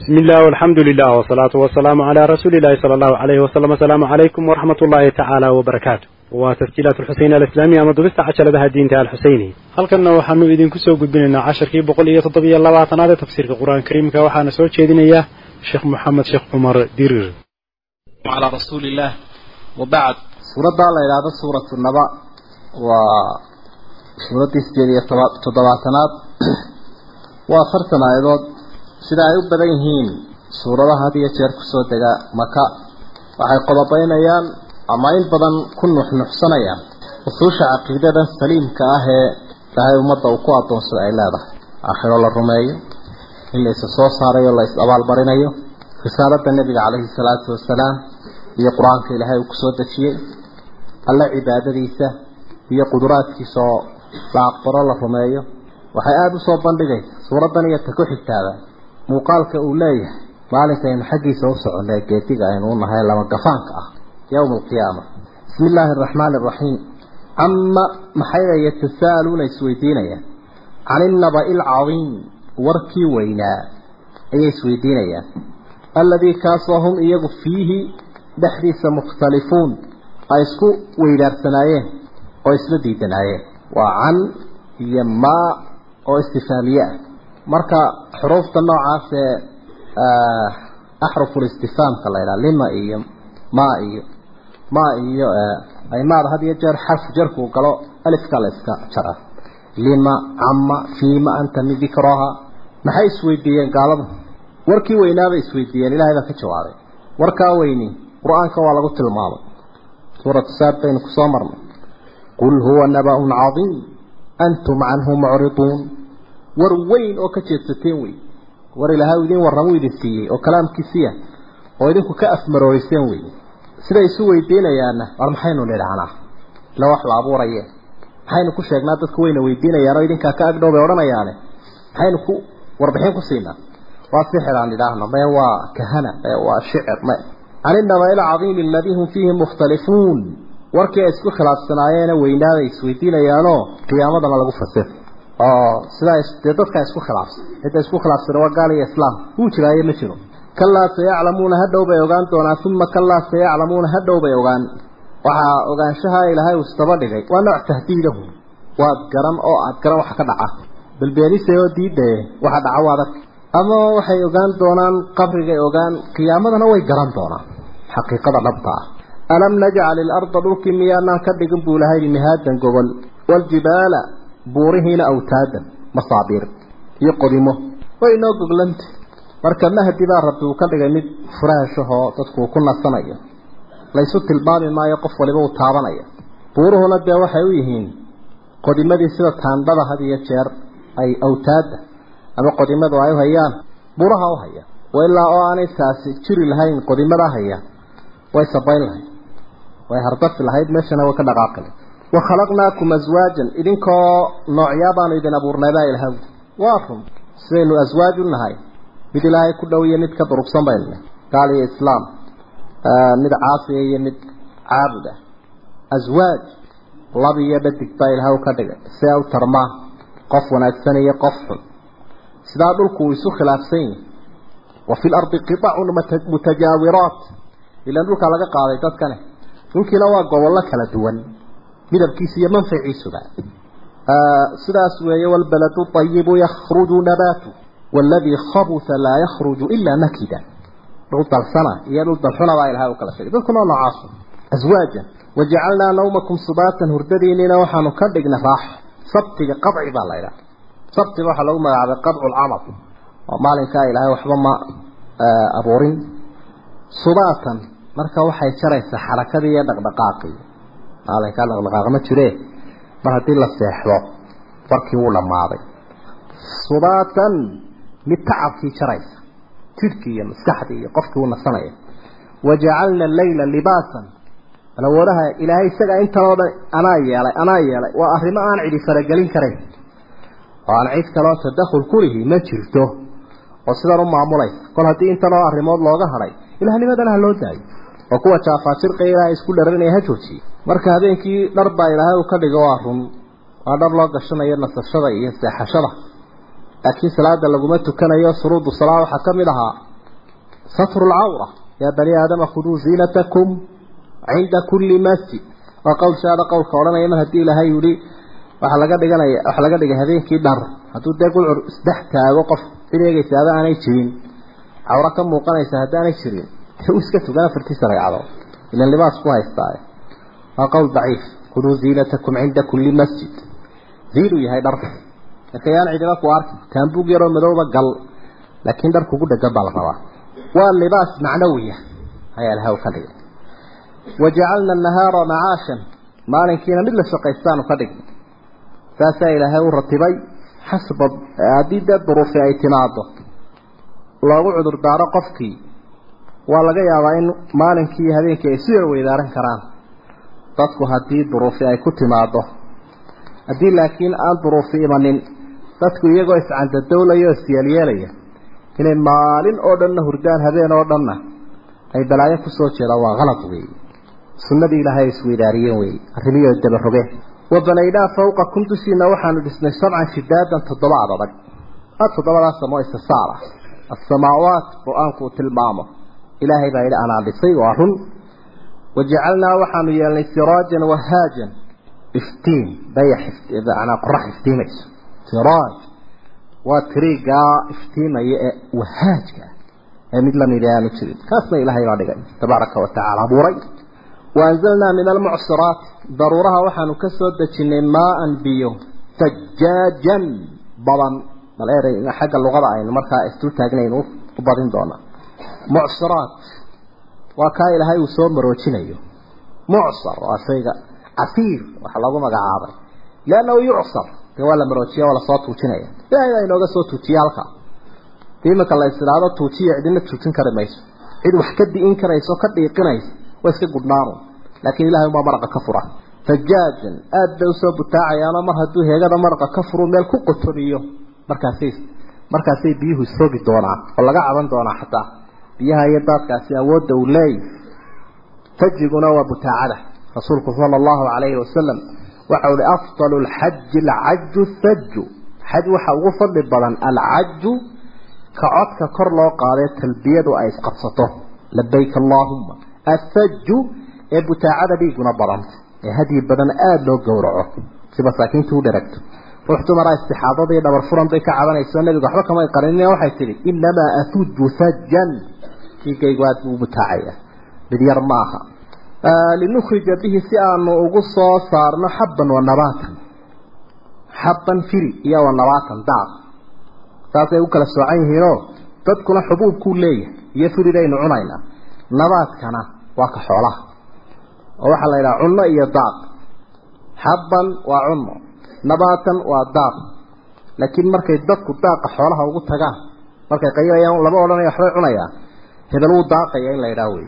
bismillaah alxamdu lilah wsalaatu wasalaamu calaa rasuulilahi sala allahu alayhi wasalam asalaamu calaykum waraxmat ullaahi tacaala wbarakaatu waa tasjiilaat alxuseyni alislaamiya ama dubista cashaladaha diinta alxuseyni halkanna waxaanu idinku soo gudbinaynaa casharkii boqol iyo toddobiyo labaatanaad ee tafsiirka qur'aan kariimka waxaana soo jeedinaya sheekh moxamed sheekh cumar dirir. Calaa rasuulillaah wabacd suuraddaa la idhaahdo suuratu naba waa suuraddii sideed iyo toddobaatanaad. Waa afartan aayadood sida ay u badan yihiin suuradaha had iyo jeer ku soo dega maka waxay qodobaynayaan ama in badan ku nuxnuxsanayaan usuusha caqiidadan saliimka ah ee ilaahay ummadda uu ku addoonsada ay leedahay. Aakhiro la rumeeyo in la isa soo saarayo la is abaalmarinayo risaaladda nebiga calayhi salaatu wasalaam iyo qur'aanka ilaahay uu ku soo dejiyey alle cibaadadiisa iyo quduraadkiisa oo la aqbaro la rumeeyo waxay aada u soo bandhigaysa suuraddan iyo ta ku xigtaada muuqaalka uu leeyahay maalinkaynu xaggiisa u soconay geediga aynu u nahay lama gafaanka ah yowma alqiyaama bismi illaahi araxmaani araxiim cama maxayna yatasaaluuna isweydiinayaan? Can innabai alcadiim warkii weynaa ayay isweydiinayaan. Alladii kaasoo hum iyagu fiihi dhexdiisa mukhtalifuun ay isku weydaarsanaayeen oo isla diidanaayeen. Waa can iyo maa oo istifaamiye ah marka xuruufta noocaas ee axruful istifaamka la ydhaha lima iyo maa iyo maa iyo ay maada had iyo jeer xarfu jarkuu galo alifka la jara. Lima cama fiima anta min maxay isweydiiyeen gaaladu? Warkii weynaabay isweydiiyeen ilahay baa ka jawaabay warkaa weyni qur'aanka waa lagu tilmaamay. Suuratu saad baynu ku soo marnay. Qul huwa naba-un cadiim antum canhu mucriduun war weyn oo ka jeedsateen wey war ilaahay idin warramuu idin siiyey oo kalaamkiisiya oo idinku ka afmarooriseen wey siday isu weydiinayaanna war maxaynu nidhahnaa ila wax la abuuraye maxaynu ku sheegnaa dadku wayna weydiinayaan oo idinkaa ka agdhow bay odhanayaane? Maxaynu ku warbixin ku siinaa? Waa sixir aan idhaahno mee waa kahana mee waa shicir me can innabai alcadiimi aladii hum fiihi mukhtalifuun warkii ay isku khilaafsanaayeene weynaaday isweydiinayaanoo qiyaamadana lagu fasir oo sidaa dee dadkaa isku khilaafsan. Cidda isku khilaafsana waa gaal iyo islaam. Wuu jiraaye ma jiro. Kalaa sayaclamuuna hadhow bay ogaan doonaan uma kalaa sayaclamuuna hadhow bay ogaan. Waxaa ogaanshaha ilaahay uu isdaba dhigay. Waa nooc tahdiidahu. Waad garan oo aad garan waxa ka dhaca. Balbeenisay oo diidaye waxa dhaca waad arka ama waxay ogaan doonaan qabrigay ogaan qiyaamadana way garan doonaan. Xaqiiqada dhabta ah. Alam najcal ilarda dhulkii miyaanaan ka dhigin buu ilahay mihaadan gogol waljibaala buurihiina awtaadan masaabiir iyo qodimo. Way inoo goglanta marka mahdi baa rabbi uu ka dhigay mid furaashahoo dadku ku nasanayo. Laysu tilmaami maayo qof waliba uu taabanaya. Buuruhuna dee waxay u yihiin qodimadii sida taandhada had iyo jeer ay awtaada ama qodimadu ay u hayaan. Buraha u haya ilaa oo aanay taasi jiri lahayn qodimadaa haya way sabayn lahayd way hardafi lahayd meeshana way ka dhaqaaqi lahayd wa khalaqnaakum aswaajan idinkoo noocyaa baanu idin abuurnay baa ilahay waa run sidaynu aswaaj u nahay. Mid ilaahay ku dhow iyo mid ka durugsan baynu nahay gaal iyo islaam. Mid caasiya iyo mid caabud ah. Aswaaj lab iyo dhadig baa ilahay u ka dhigay. Si ay u tarmaan. Qof wanaagsan iyo qof xun. Sidaa dhulku uu midabkiisa iyo manfaciisuba. Sidaas weeye walbaladu ayibu yakhruju nabaatu waaladii khabusa laa yakhruju ilaa nakida. Dhul dalsana iyo dhul dalxuna baa ilahay u kala sheegay. Dadkuna noocaas aswaajan wajacalnaa nawmakum subaatan hurdadiinina waxaanu ka dhigna raaxo sabtiga qadci baa la ydhaha sabtiga waxaa lagu magacaabay qadcu lcamal oo maalinkaa ilaahay waxba ma abuurin. Subaatan marka waxay jaraysaa xarakadii iyo dhaqdhaqaaqii maalinkaa dhaqdhaqaaq ma jire? Mar haddii la seexdo warkii wuu dhammaaday. Subaatan mid tacabkii jaraysa jidhkii iyo maskaxdii iyo qofkii uu nasanaya. Wajacalna leyla libaasan. Alawoodaha ilaahay isagaa intanoo dhan anaa yeelay anaa yeelay waa arrimo aan cidi faragelin karayn oo aan cid kaloo tadakhul kulihi ma jirto. Oo sidan u maamulaysa. Kol haddii intanoo arrimood looga hadhay ilaahnimadana ha loo daayo. Oo kuwa jaafaajirqa ilaahay isku dharanaya ha joojiye marka habeenkii dhar baa ilaahay uu ka dhigo waa run. Waa dhar loo gashanayo nasashada iyo seexashada. Laakiin salaada laguma tukanayo suruudu salaa waxaa ka mid ahaa satru lcawra yaa bani aadama khuduu ziinatakum cinda kulli masjid. Waa qowlshaada qowlka odhanaya mar haddii ilaahay yihi waxaa laga dhiganaya waxaa laga dhigay habeenkii dhar. Hadduu dee gulcur isdhex taago qof cid eegaysaaba aanay jirin. Cawro ka muuqanaysa haddaanay jirin. U iska tugan afartiisa ragcadood ilan libaas ku haystaaye waa qowl daciif. Khuduu ziinatakum cinda kulli masjid. Ziinuu yahay dharka. Marka yaan cidiba ku arki taambuug yaroo madowba gal laakiin dhar kugu dhegan baa la rabaa. Waa libaas macnawiya ayaa ilahay u ka dhigay. Wajacalna annahaara macaashan maalinkiina mid la shaqaystaanu ka dhignay saasaa ilaahay u ratibay xasba haddii dee duruufi ay timaado loogu cudurdaaro qofkii. Waa laga yaabaa in maalinkii habeenkii ay su yar weydaaran karaan dadku haddii duruufi ay ku timaado haddii laakiin aan duruufi imanin dadku iyagoo iscandadowlaya oo isyeelyeelaya inay maalin oo dhanna hurdaan habeen oo dhanna ay balaayo ku soo jeedaan waa qalad weeye sunnadii ilaahay ay isweydaariyeen weeye arrimiyoo dabarogeen wabanaynaa fawqakum dushiina waxaanu dhisnay sabcan shidaadan toddobaad adag. A toddobadaas samoo istisaal ah assamaawaat qur'aanku uu tilmaamo. Ilaahay baa yidhi anaa dhisay waa run wajacalnaa waxaanu yeelnay siraajan wahaajan iftiin dayax manaa qorax iftiimayso. Siraaj waa tiriigaa iftiimaya ee wahaajka ee mid la mid aanu jirin. Kaasna ilaahay baa dhigay tabaaraka wa tacaala abuuray waanzalnaa min almucsiraat daruuraha waxaanu ka soo dejinay maaan biyo sajaajan badan. Bal erey xagga waa kaa ilaahay uu soo maroojinayo. Mucsar waa shayga casiir waxa lagu magacaabay. Liannahu yucsar dee waa la maroojiya waa la soo tuujinaya. Ilaahay baa inooga soo tuujiya halkaa. Dii imanka la isidhaahdo tuujiya cidina tuujin kari mayso. Cid wax ka di'in karayso ka dhiiqinaysa waa iska gudhnaanu laakiin ilahay umaa maraqa ka fura. Fajaajan aada bay u soo butaacayaanoo mar hadduu heegada maraqa ka furu meel ku qotomiyo markaasay markaasay biyuhu isrogi doonaan oo laga caban doonaa xataa biyaha iyo daadkaasi awoodda uu leeyahy fajiguna waa butaacada. Rasuulku sala allahu calayhi wasalam waxau hi afdalu lxaji alcaju thaju xaj waxa ugu fadli badan alcaju ka codka kor loo qaadee talbiyadu ay isqabsato. Labayk allaahuma athaju ee butaacada dhiiguna badanta ee hadyi badan aada loo gowraco si masaakiinta u dheragto ruux dumaraa istixaadada iyo dhabar furan bay ka cabanayso nabigu waxba kamay qarin waxay tihi inamaa atuju thajan dhiigaygu aada buu butaacaya mid yar ma aha linukhrija bihi si aanu ugu soo saarno xabban wa nabaatan. Xabban firi iyo wa nabaatan daaq. Saasay u kala soocan yihiinoo dadkuna xubuubkuu leeyahay. Iyo firidaynu cunaynaa nabaadkana waa ka xoolaha. Oo waxaa la yidhaha cunno iyo daaq. Xabban waa cunno. Nabaatan waa daaq. Laakiin markay dadku daaqa xoolaha ugu tagaan markay qaylayaan lama odhanaya waxbay cunayaan hebel wuu daaqaya in la yidhaha wey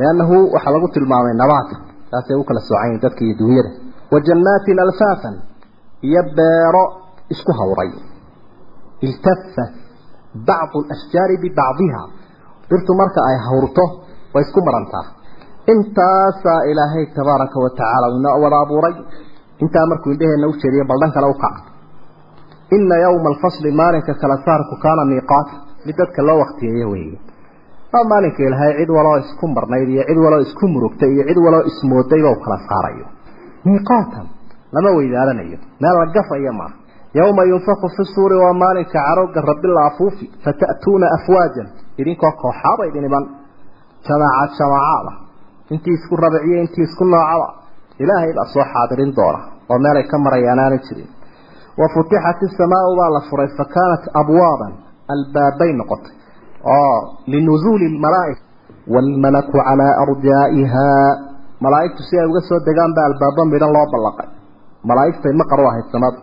liannahu waxaa lagu tilmaamay nabaata saasay u kala soocan yihiin dadka iyo dunyada wa jannaatin alfaafan iyo beero isku hawray. Iltafa bacdu alashjaari bibacdiha. Dhirtu marka ay hawrto way isku marantaa. Intaasaa ilaahay tabaaraka wa tacaala inoo wada abuuray. Intaa markuu indhaheenna u jeediyo baldhan kale u kaca. Ina yowma alfasli maalinka kala saarku kaana miiqaata. Mid dadka loo waktiyeeyo weeye waa maalinka ilaahay cid waloo isku marnayd iyo cid waloo isku murugtay iyo cid waloo ismoodayba u kala saarayo. Miiqaatan lama weydaalanayo meel la gafayo maaha yowma yunfaku fi suuri waa maalinka carowga rabbi la afuufi. Fata'tuuna afwaajan. Idinkoo kooxaaba idin iman jamaacaad intii isku rabiciyo intii isku noocaba. Ilaahay baa soo xaadirin doona oo meelay ka marayaan aanay jirin. Wa futixat isamaau baa la furay fa kaanat abwaaban. Albaabay noqotay oo linuzuuli lmalaaika waalmalaku calaa arjaa'ihaa malaa'igtu si ay uga soo degaan baa albaabo midhan loo ballaqay malaa'igtay maqar u ahayd samada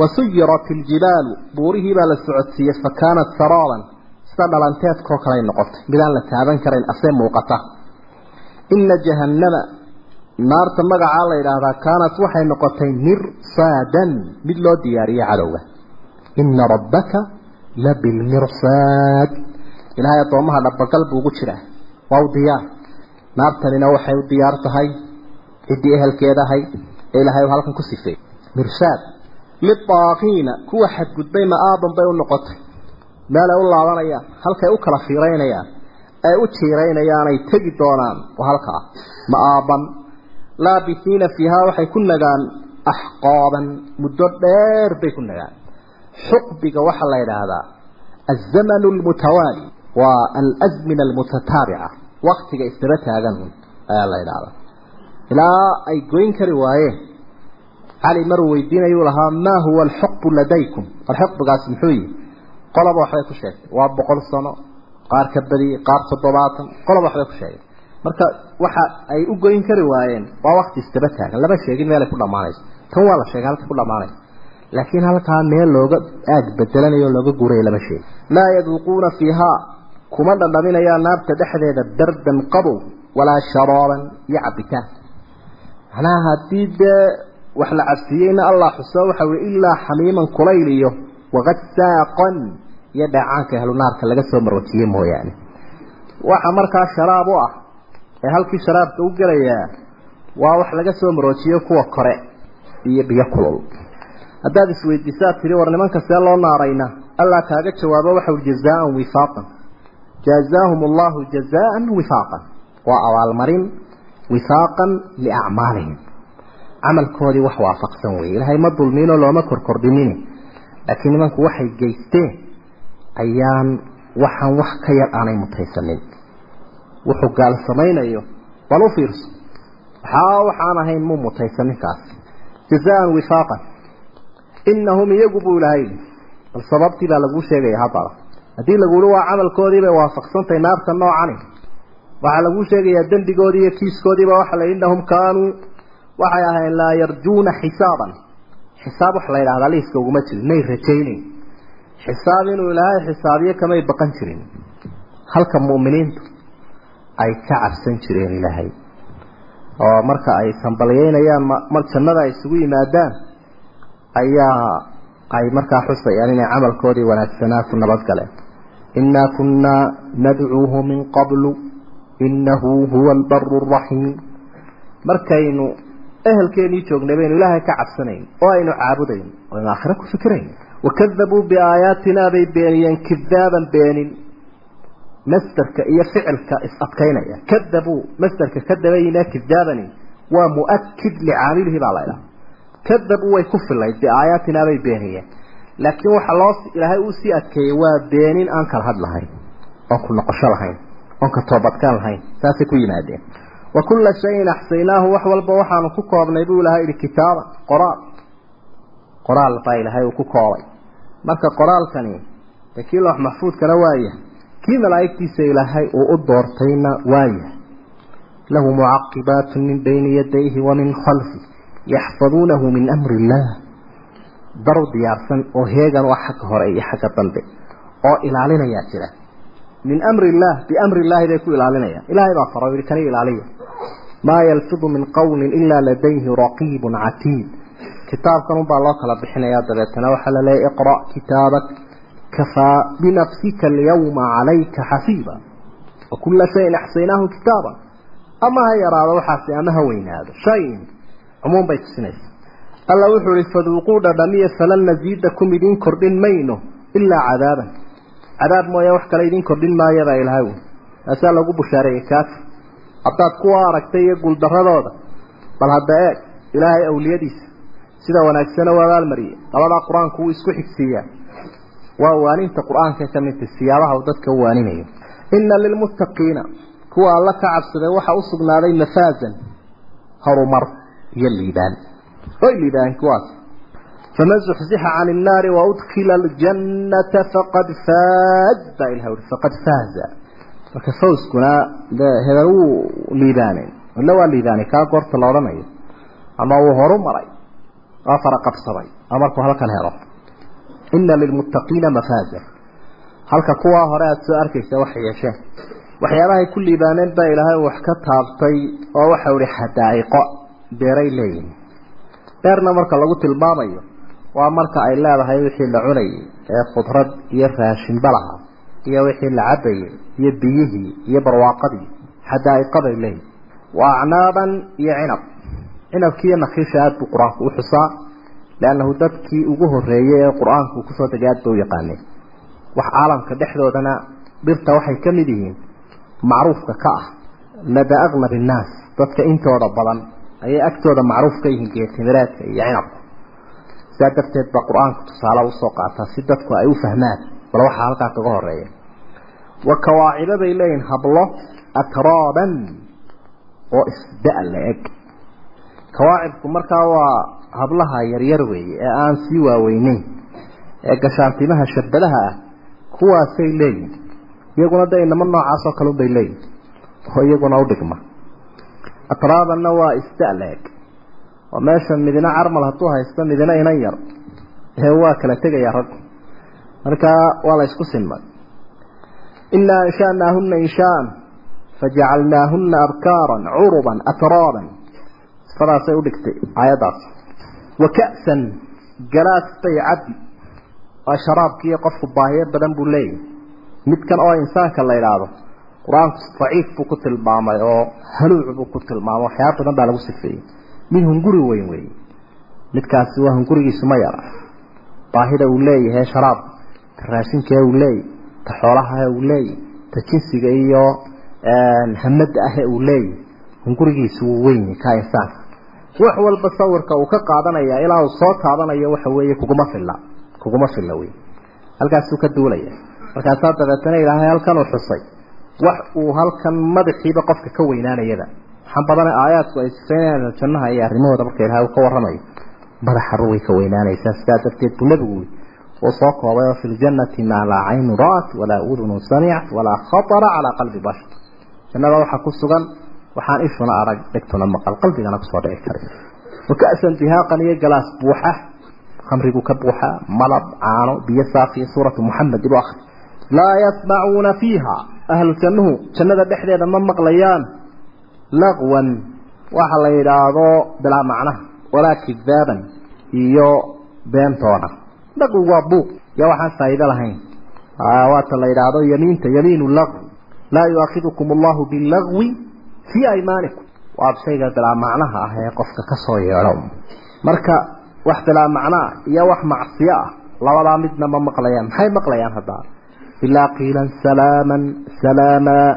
wa suyirat iljibaalu buurihii baa la socodsiiyey fa kaanat saraaban sida dhalanteedkoo kaley noqotay midaan la taaban karayn asee muuqata ina jahannama naarta magacaa la yidhaahdaa kaanat waxay noqotay mirsaadan mid loo diyaariyey cadowga ina rabbaka labilmirsaad ilaahay addoomaha dhabagal buu ugu jiraa. Waa u diyaar. Naartanina waxay u diyaar tahay ciddii ehelkeedahay ee ilaahay halkan ku sifeeyey mirsaad. Lidaaqiina kuwa xadgudbay ma-aaban bay u noqotay. Meelay u laabanayaan halkay u kala fiiraynayaan ay u jiiraynayaan ay tegi doonaan waa halkaa ma'aaban. Laabisiina fiihaa waxay ku nagaan axqaaban muddo dheer bay ku nagaan. Xuqbiga waxaa la yidhaahdaa alzamanu almutawaali taagan ayaa la yidhahdaa ilaa ay goyn kari waayeen cali maruu weydiinayuu lahaa maa huwa alxuqbu ladaykum? Alxuqbigaasi muxuu yihi qoloba waxbay ku sheegtay. Waa boqol sano qaar ka badiyey qaar toddobaatan qoloba waxbay ku sheegay marka waxa ay u goyn kari waayeen waa wakti isdaba taagan. Lama sheegin meelay ku dhammaanayso tan waa la sheegay halka ku dhammaanayso laakiin halkaa meel looga aag bedelanayo looga guuray lama sheegin laa yaduuquuna fiihaa kuma dhadhaminayaan naarta dhexdeeda bardan qabow walaa sharaaban iyo cabitaan. Macnaha haddii dee wax la cabsiiyeyna allah xuso waxa weye ilaa xamiiman kulayl iyo waqadsaaqan iyo dheecaanka ahlu naarka laga soo marwajiyey mooyaane. Waxa markaa sharaab u ah ee halkii sharaabka u gelayaa waa wax laga soo maroojiyo kuwa kore iyo biyo kulul. Haddaad isweydiisaad tiri war nimanka see loo naarayna? Allah kaaga jawaabo waxau jazaan wifaaqan allahu jazaan wifaaqan waa abaalmarin wifaaqan liacmaalihim camalkoodii wax waafaqsan weye ilaahay ma dulmiinoo looma korkordhinin laakiin nimanku waxay geysteen ayaan waxaan wax ka yar aanay mutaysanin wuxuu gaal samaynayo bal u fiirso waxaa waxaan ahayn mu mutaysan ninkaas jazaan wifaaqan inahum iyagu buu ilahay bal sababtii baa laguu sheegaya haddaba haddii laguuhi waa camalkoodii bay waafaqsantahay naarta noocani waxaa laguu sheegayaa dembigoodii iyo kiiskoodiiba waxa la innahum kaanuu waxay ahayn laa yarjuuna xisaaban. Xisaab waxa la yidhahdaa liiska uguma jirin may rajaynayn xisaab inuu ilaahay xisaabiyo kamay baqan jirin. Halka mu'miniintu ay ka cabsan jireen ilaahay. Oo marka ay sambalyeynayaan mar jannada ay isugu yimaadaan ayaa ay markaa xusayaan inay camalkoodii wanaagsanaa ku nabadgaleen innaa kunnaa nadcuuhu min qablu innahu huwa albaru araxiim markaynu ehelkeenii joognay baynu ilaahay ka cabsanayn oo aynu caabudayn oo aynu aakhiro ku fikirayn. wakadabuu biaayaatinaa bay beeniyeen kidaaban beenin. Masderka iyo ficilka is-adkaynaya kadabuu masderka kadabayna kidaabani. Waa mu'akid licaamilihi baa la idhaha laakiin waxa loo ilaahay uu sii adkeeyey waa beenin aan kala had lahayn oon ku noqosho lahayn oon ka toobadkaan lahayn saasay ku yimaadeen. Wa kulla shayin axsaynaahu wax walba waxaanu ku koobnay buu ilahay yihi kitaaban qoraal. Qoraal baa ilaahay uu ku koobay. Marka qoraalkani kii loox maxfuudkana waaya kii malaa'igtiisa ilaahay uu u doortayna waaya lahu mucaqibaatu min bayni yadayhi wa min khalfi yaxfaduunahu min amri illaah daru diyaarsan oo heegan waa xagga hore iyo xagga dambe oo ilaalinayaa jira min amri illaah biamri illaahi bay ku ilaalinayaan ilaahay baa faro yihi kani ilaaliya. Maa yalfidu min qawlin ilaa ladayhi raqiibun catiid kitaabkan unbaa loo kala bixinayaa dabeetana waxaa la leeyahy iqra' kitaabak kafaa binafsika alyawma calayka xasiiba. Wa kulla shayin axsaynaahu kitaaba ama ha yaraado waxaasi ama ha weynaado. Shayin cumuum bay tusinaysa alla wuxuu ihi faduuquu dhadhamiya falan nasiidakum idiin kordhin mayno ilaa cadaaban. Cadaab mooya wax kale idiin kordhin maayabaa ilaahay wy taasaa lagu bushaareeyey kaafir haddaad kuwa aragtay iyo guuldaradooda bal hadda eeg ilaahay awliyadiisa sida wanaagsana u abaalmariyey labadaa qur'aanku wuu isku xigsiiyaa. Waa waaninta qur'aanka ka midta siyaabaha uu dadka u waaninayo inna lilmuttaqiina kuwa alla ka cabsaday waxaa u sugnaaday mafaazan horumar iyo liibaan oy liibaan kuwaas. Faman zuxzixa can innaari waudkila aljannata faqad faaz baa ilaha uri faqad faaza. Marka fawskuna hebel wuu liibaanay illa waa liibaanay kaa goorta la odhanayo. Ama wuu horu maray waa fara qabsaday markuu halkan helo. Ina lilmuttaqiina mafaaza. Halka kuwaa hore aada soo arkaysa waxay yeesheen waxyaabahay ku liibaaneen baa ilaahay wax ka taabtay oo waxau ihi xadaa'iqo beeray leeyihiin beerna marka lagu tilmaamayo waa marka ay leedahay wixii la cunayay ee khudrad iyo raashinba lahaa iyo wixii la cabayay iyo biyihii iyo barwaaqadii xadaa'iqaday leeyihiin wa acnaaban iyo cinab. Cinabkiiyo nakiisha aada buu qur'aanku u xusaa liannahu dadkii ugu horreeyey ee qur'aanku ku soo degay aad ba u yaqaaneen wax caalamka dhexdoodana dhirta waxay ka mid yihiin macruufka ka ah lada aqlab innaas dadka intooda badan ayay agtooda macruuf ka yihiin geetimireedka iyo cinabka sidaa darteed baa qur'aanku tusaale u soo qaataa si dadku ay u fahmaan bal waxaa halkaa kaga horreeya wa kawaacibo bay leeyihiin hablo atraaban oo isda la eg kawaacibku markaa waa hablaha yaryar weeye ee aan sii waaweyneyn ee gashaantimaha shabadaha ah kuwaasay leeyihiin iyaguna de inamo noocaas oo kale unbay leeyihiin oo iyaguna udhigma atraabanna waa isda la eg oo meesha midina carmal hadduu haysto midina inan yar ee waa kala tegaya raggu markaa waa la isku sinmay inaa ansha'naahuna inshaaan fajacalnaahuna abkaaran curuban atraaban sifadaasay udhigtay aayaddaas wa ka'san galaas bay cabdi waa sharaabkiiyo qofku baahiyo badan buu leeyahay midkan oo insaanka la idhaahdo qur'aanku daciif buu ku tilmaamay oo haluuc buu ku tilmaamay waxyaaba badan baa lagu sifeeyey. Mid hunguri weyn weeye midkaasi waa hungurigiisu ma yara baahida uu leeyahay sharaabka ta raashinkee uu leeyahy ta xoolaha uu leeyahy ta jinsiga iyo hamada ah uu leeyahy hungurigiisu wuu weyn yahay ka insaanka wax walba sawirka uu ka qaadanaya ilaa uu soo taabanayo waxa weeye kuguma filla kuguma filla wey halkaasuu ka duulaya. Markaasaa dabeetana ilaahay halkan xusay wax uu halkan madaxiiba qofka ka weynaanayada. Waxaan badana aayaadku ay sifeynayaan jannaha iyo arrimahooda marka ilaahay uu ka warramayo. Madaxaru way ka weynaanaysaa sidaa darteed buu nebigu uu soo koobay oo fi ljannati maa laa caynu ra'at walaa udunu samicat walaa khatara calaa qalbi bashar. Jannada waxaa ku sugan waxaan ishuna arag dhegtuna maqal qalbigana ku soo dhici karin waka'san dihaaqan iyo galaas buuxa khamrigu ka buuxa malab caano biyo saafiya suuratu muxamed ibu akri laa yasmacuuna fiiha ahlu jannuhu jannada dhexdeeda ma maqlayaan. Laqwan waxa la yidhaahdo bilaa macnaha walaa kidaaban iyo beentoona laqwi waa buuq iyo waxaan faa'iido lahayn. Waata la yidhaahdo yamiinta yamiinu laqwi laa yu'aakidukum allahu bilagwi fii aymaanikum waa shayga bilaa macnaha ah ee qofka ka yeedho. Marka wax bilaa macnoa iyo wax macsiyo ah labadaa midna ma maqlayaan. Maxay maqlayaan haddaa ilaa qiilan salaaman salaamaa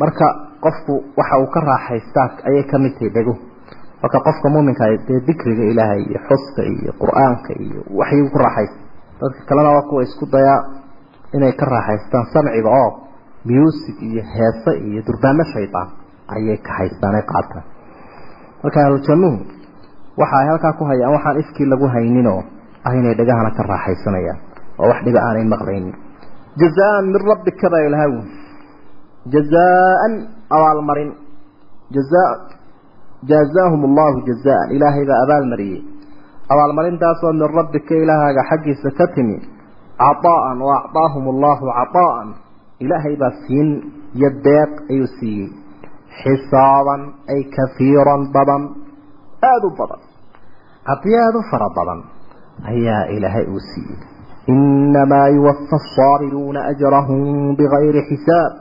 marka qofku waxa uu ka raaxaystaa ayay ka mid tahay dhego marka qofka muuminka dee dikriga ilaahay iyo xuska iyo qur'aanka iyo waxyuu ku raaxaysta dadka kalena waa kuwa isku dayaa inay ka raaxaystaan. Samciga oo music iyo heese iyo durbaano shaydaan ayay ka haystaan ay qaataan. Marka ahlujannuhu waxa ay halkaa ku hayaan waxaan ifkii lagu hayninoo ah inay dhegahana ka raaxaysanayaan oo wax dhiba aanay maqlaynin jazaan min rabbika baa ilahay jazaan abaalmarin jazaa jaazaahum allahu jazaan ilaahay baa abaalmariyey abaalmarintaasoo min rabbika ilaahaaga xaggiisa ka timi caطaa'an wa acطaahum allahu caطaa'an ilaahay baa siin iyo deeq ayuu siiyey xisaaban ay kafiiran badan aada u badan cadiyo aada u fara badan ayaa ilaahay uu siiyey inamaa yuwafa asaabiruuna ajrahum bigayri xisaab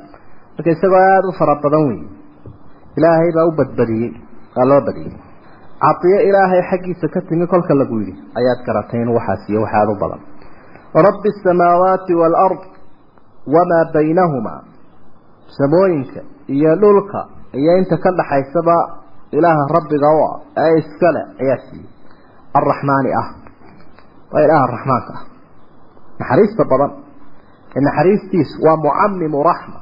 marka isagoo aada u fara badan wey ilaahay baa u badbadiyey waa loo badiyey. Cadiyo ilaahay xaggiisa ka timi kolka lagu yidhi ayaad garatay in waxaas iyo wax aada u badan. Rabbi asamaawaati waalard wamaa baynahumaa samooyinka iyo dhulka iyo inta ka dhaxaysaba naxariista badan. Ee naxariistiisu waa mucamimu raxma.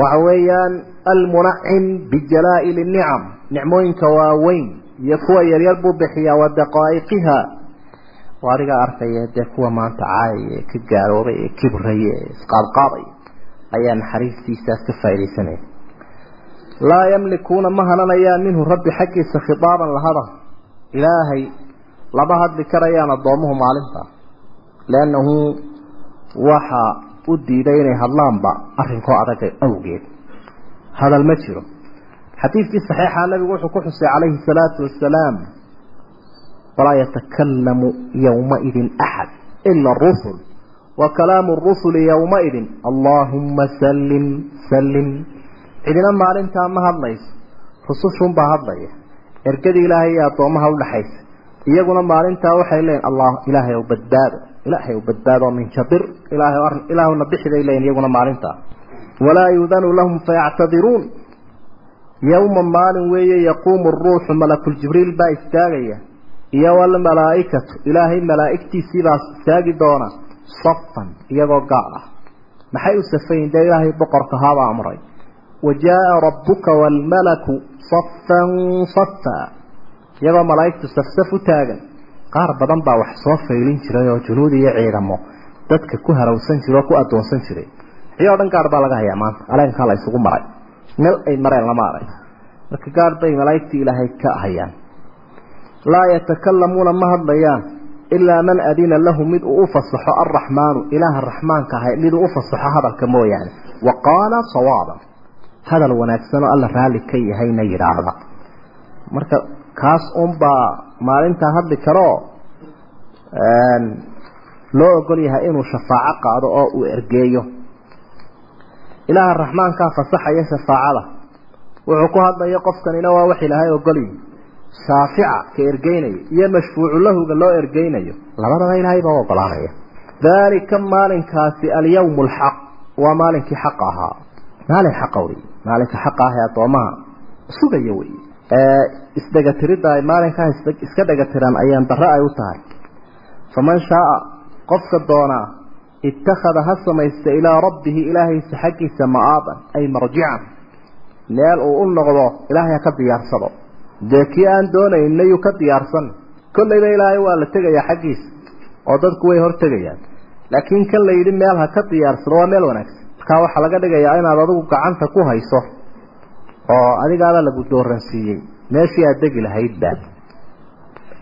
Waxa weeyaan almunacim bijalaa'il nicam nicmooyinka waaweyn iyo kuwa yaryar buu bixiyaa wa daqaa'iqiha. Oo adigaa arkaya dee kuwa maanta caayaya ee ka gaaloobay ee kibraya ee isqaadqaadaya ayaa naxariistiisaas ka faaidaysanaya laa yamlikuuna ma hananayaan minhu rabbi xaggiisa khitaaban lahada. Ilaahay lama hadli karayaan addoomuhu maalintaa liannahu waxa u diiday inay hadlaanba arrinkoo adaga awgeed. Hadal ma jiro. Xadiidkii saxiixa nabigu wuxuu ku xusay calayhi salaatu wasalaam walaa yatakalamu yowmaidin axad ila rusul wa kalaamu rusuli yowmaidin allaahumma sallim sallim. Cidina maalintaa ma hadlayso. Rusushunbaa hadlaya. Ergadii ilaahay iyo addoomaha udhaxaysa iyaguna maalintaa waxay leeyiin allah ilaahay ow badbaado ilaahay ow badbaado min jabir ilaahay ilaahuna bixiday leeyiin iyaguna maalintaa walaa yuudanu lahum fayactadiruun yowma maalin weeye yaquumu aruuxu malakuljibriil baa istaagaya. Iyo walmalaa'ikatu ilaahay malaa'igtiisiibaa istaagi doona safan iyagoo gaar ah. Maxay u safayin dee ilaahay boqorka haabaa amray? Wa jaaa rabbuka waalmalaku safan safa iyagoo malaa'igtu safsaf u taagan qaar badan baa wax soo faylin jiray oo junuud iyo ciidamo dadka ku harawsan jiray oo ku addoonsan jiray. Wixii oo dhan gaar baa laga hayaa maanta. Aleenkaa la maray. Meel ay mareen lama arag. Marka gaar bay malaa'igtii ilaahay ka hayaan. Laa yatakalamuuna ma hadlayaan ilaa man adina lahu mid uu u fasaxo alraxmaanu ilaaha raxmaanka ahay mid uu u fasaxo hadalka mooyaane. Wa qaala sawaaban. Hadal wanaagsan oo alla raalli ka yahayna yidhaahda. Marka kaas unbaa maalintaa hadli karoo loo ogol yahay inuu shafaaco qaado oo uu ergeeyo. Ilaaha raxmaankaa fasaxaya shafaacada. Wuxuu ku hadlayo qofkanina waa wax ilaahay ogolyi shaafica ka ergeynaya iyo mashfuucu loo ergeynayo labadaba ilaahay baa u ogolaanaya. Daalika maalinkaasi alyawmu alxaq waa maalinkii xaqa ahaa. Maalin xaqa maalinka xaqa ah ee addoomaha sugaya wey isdhegatiridda ay maalinkaa iska dhegatiran ayaan darre ay u tahay. Faman shaaa qofka doonaa ittakhada ha samaysta ilaa rabbihi ilaahaysa xaggiisa ma'aaban ay marjican meel uu u noqdo ilaahay ha ka diyaarsado. Dee kii aan doonayna yuu ka diyaarsan. Kollayba ilaahay waa la tegayaa xaggiisa oo dadku way hortegayaan laakiin kan la yidhi meel ha ka diyaarsado waa meel wanaagsan. Markaa waxaa laga dhigayaa inaad adigu gacanta ku hayso oo adigaaba lagu dooransiiyey meeshii aad degi lahaydba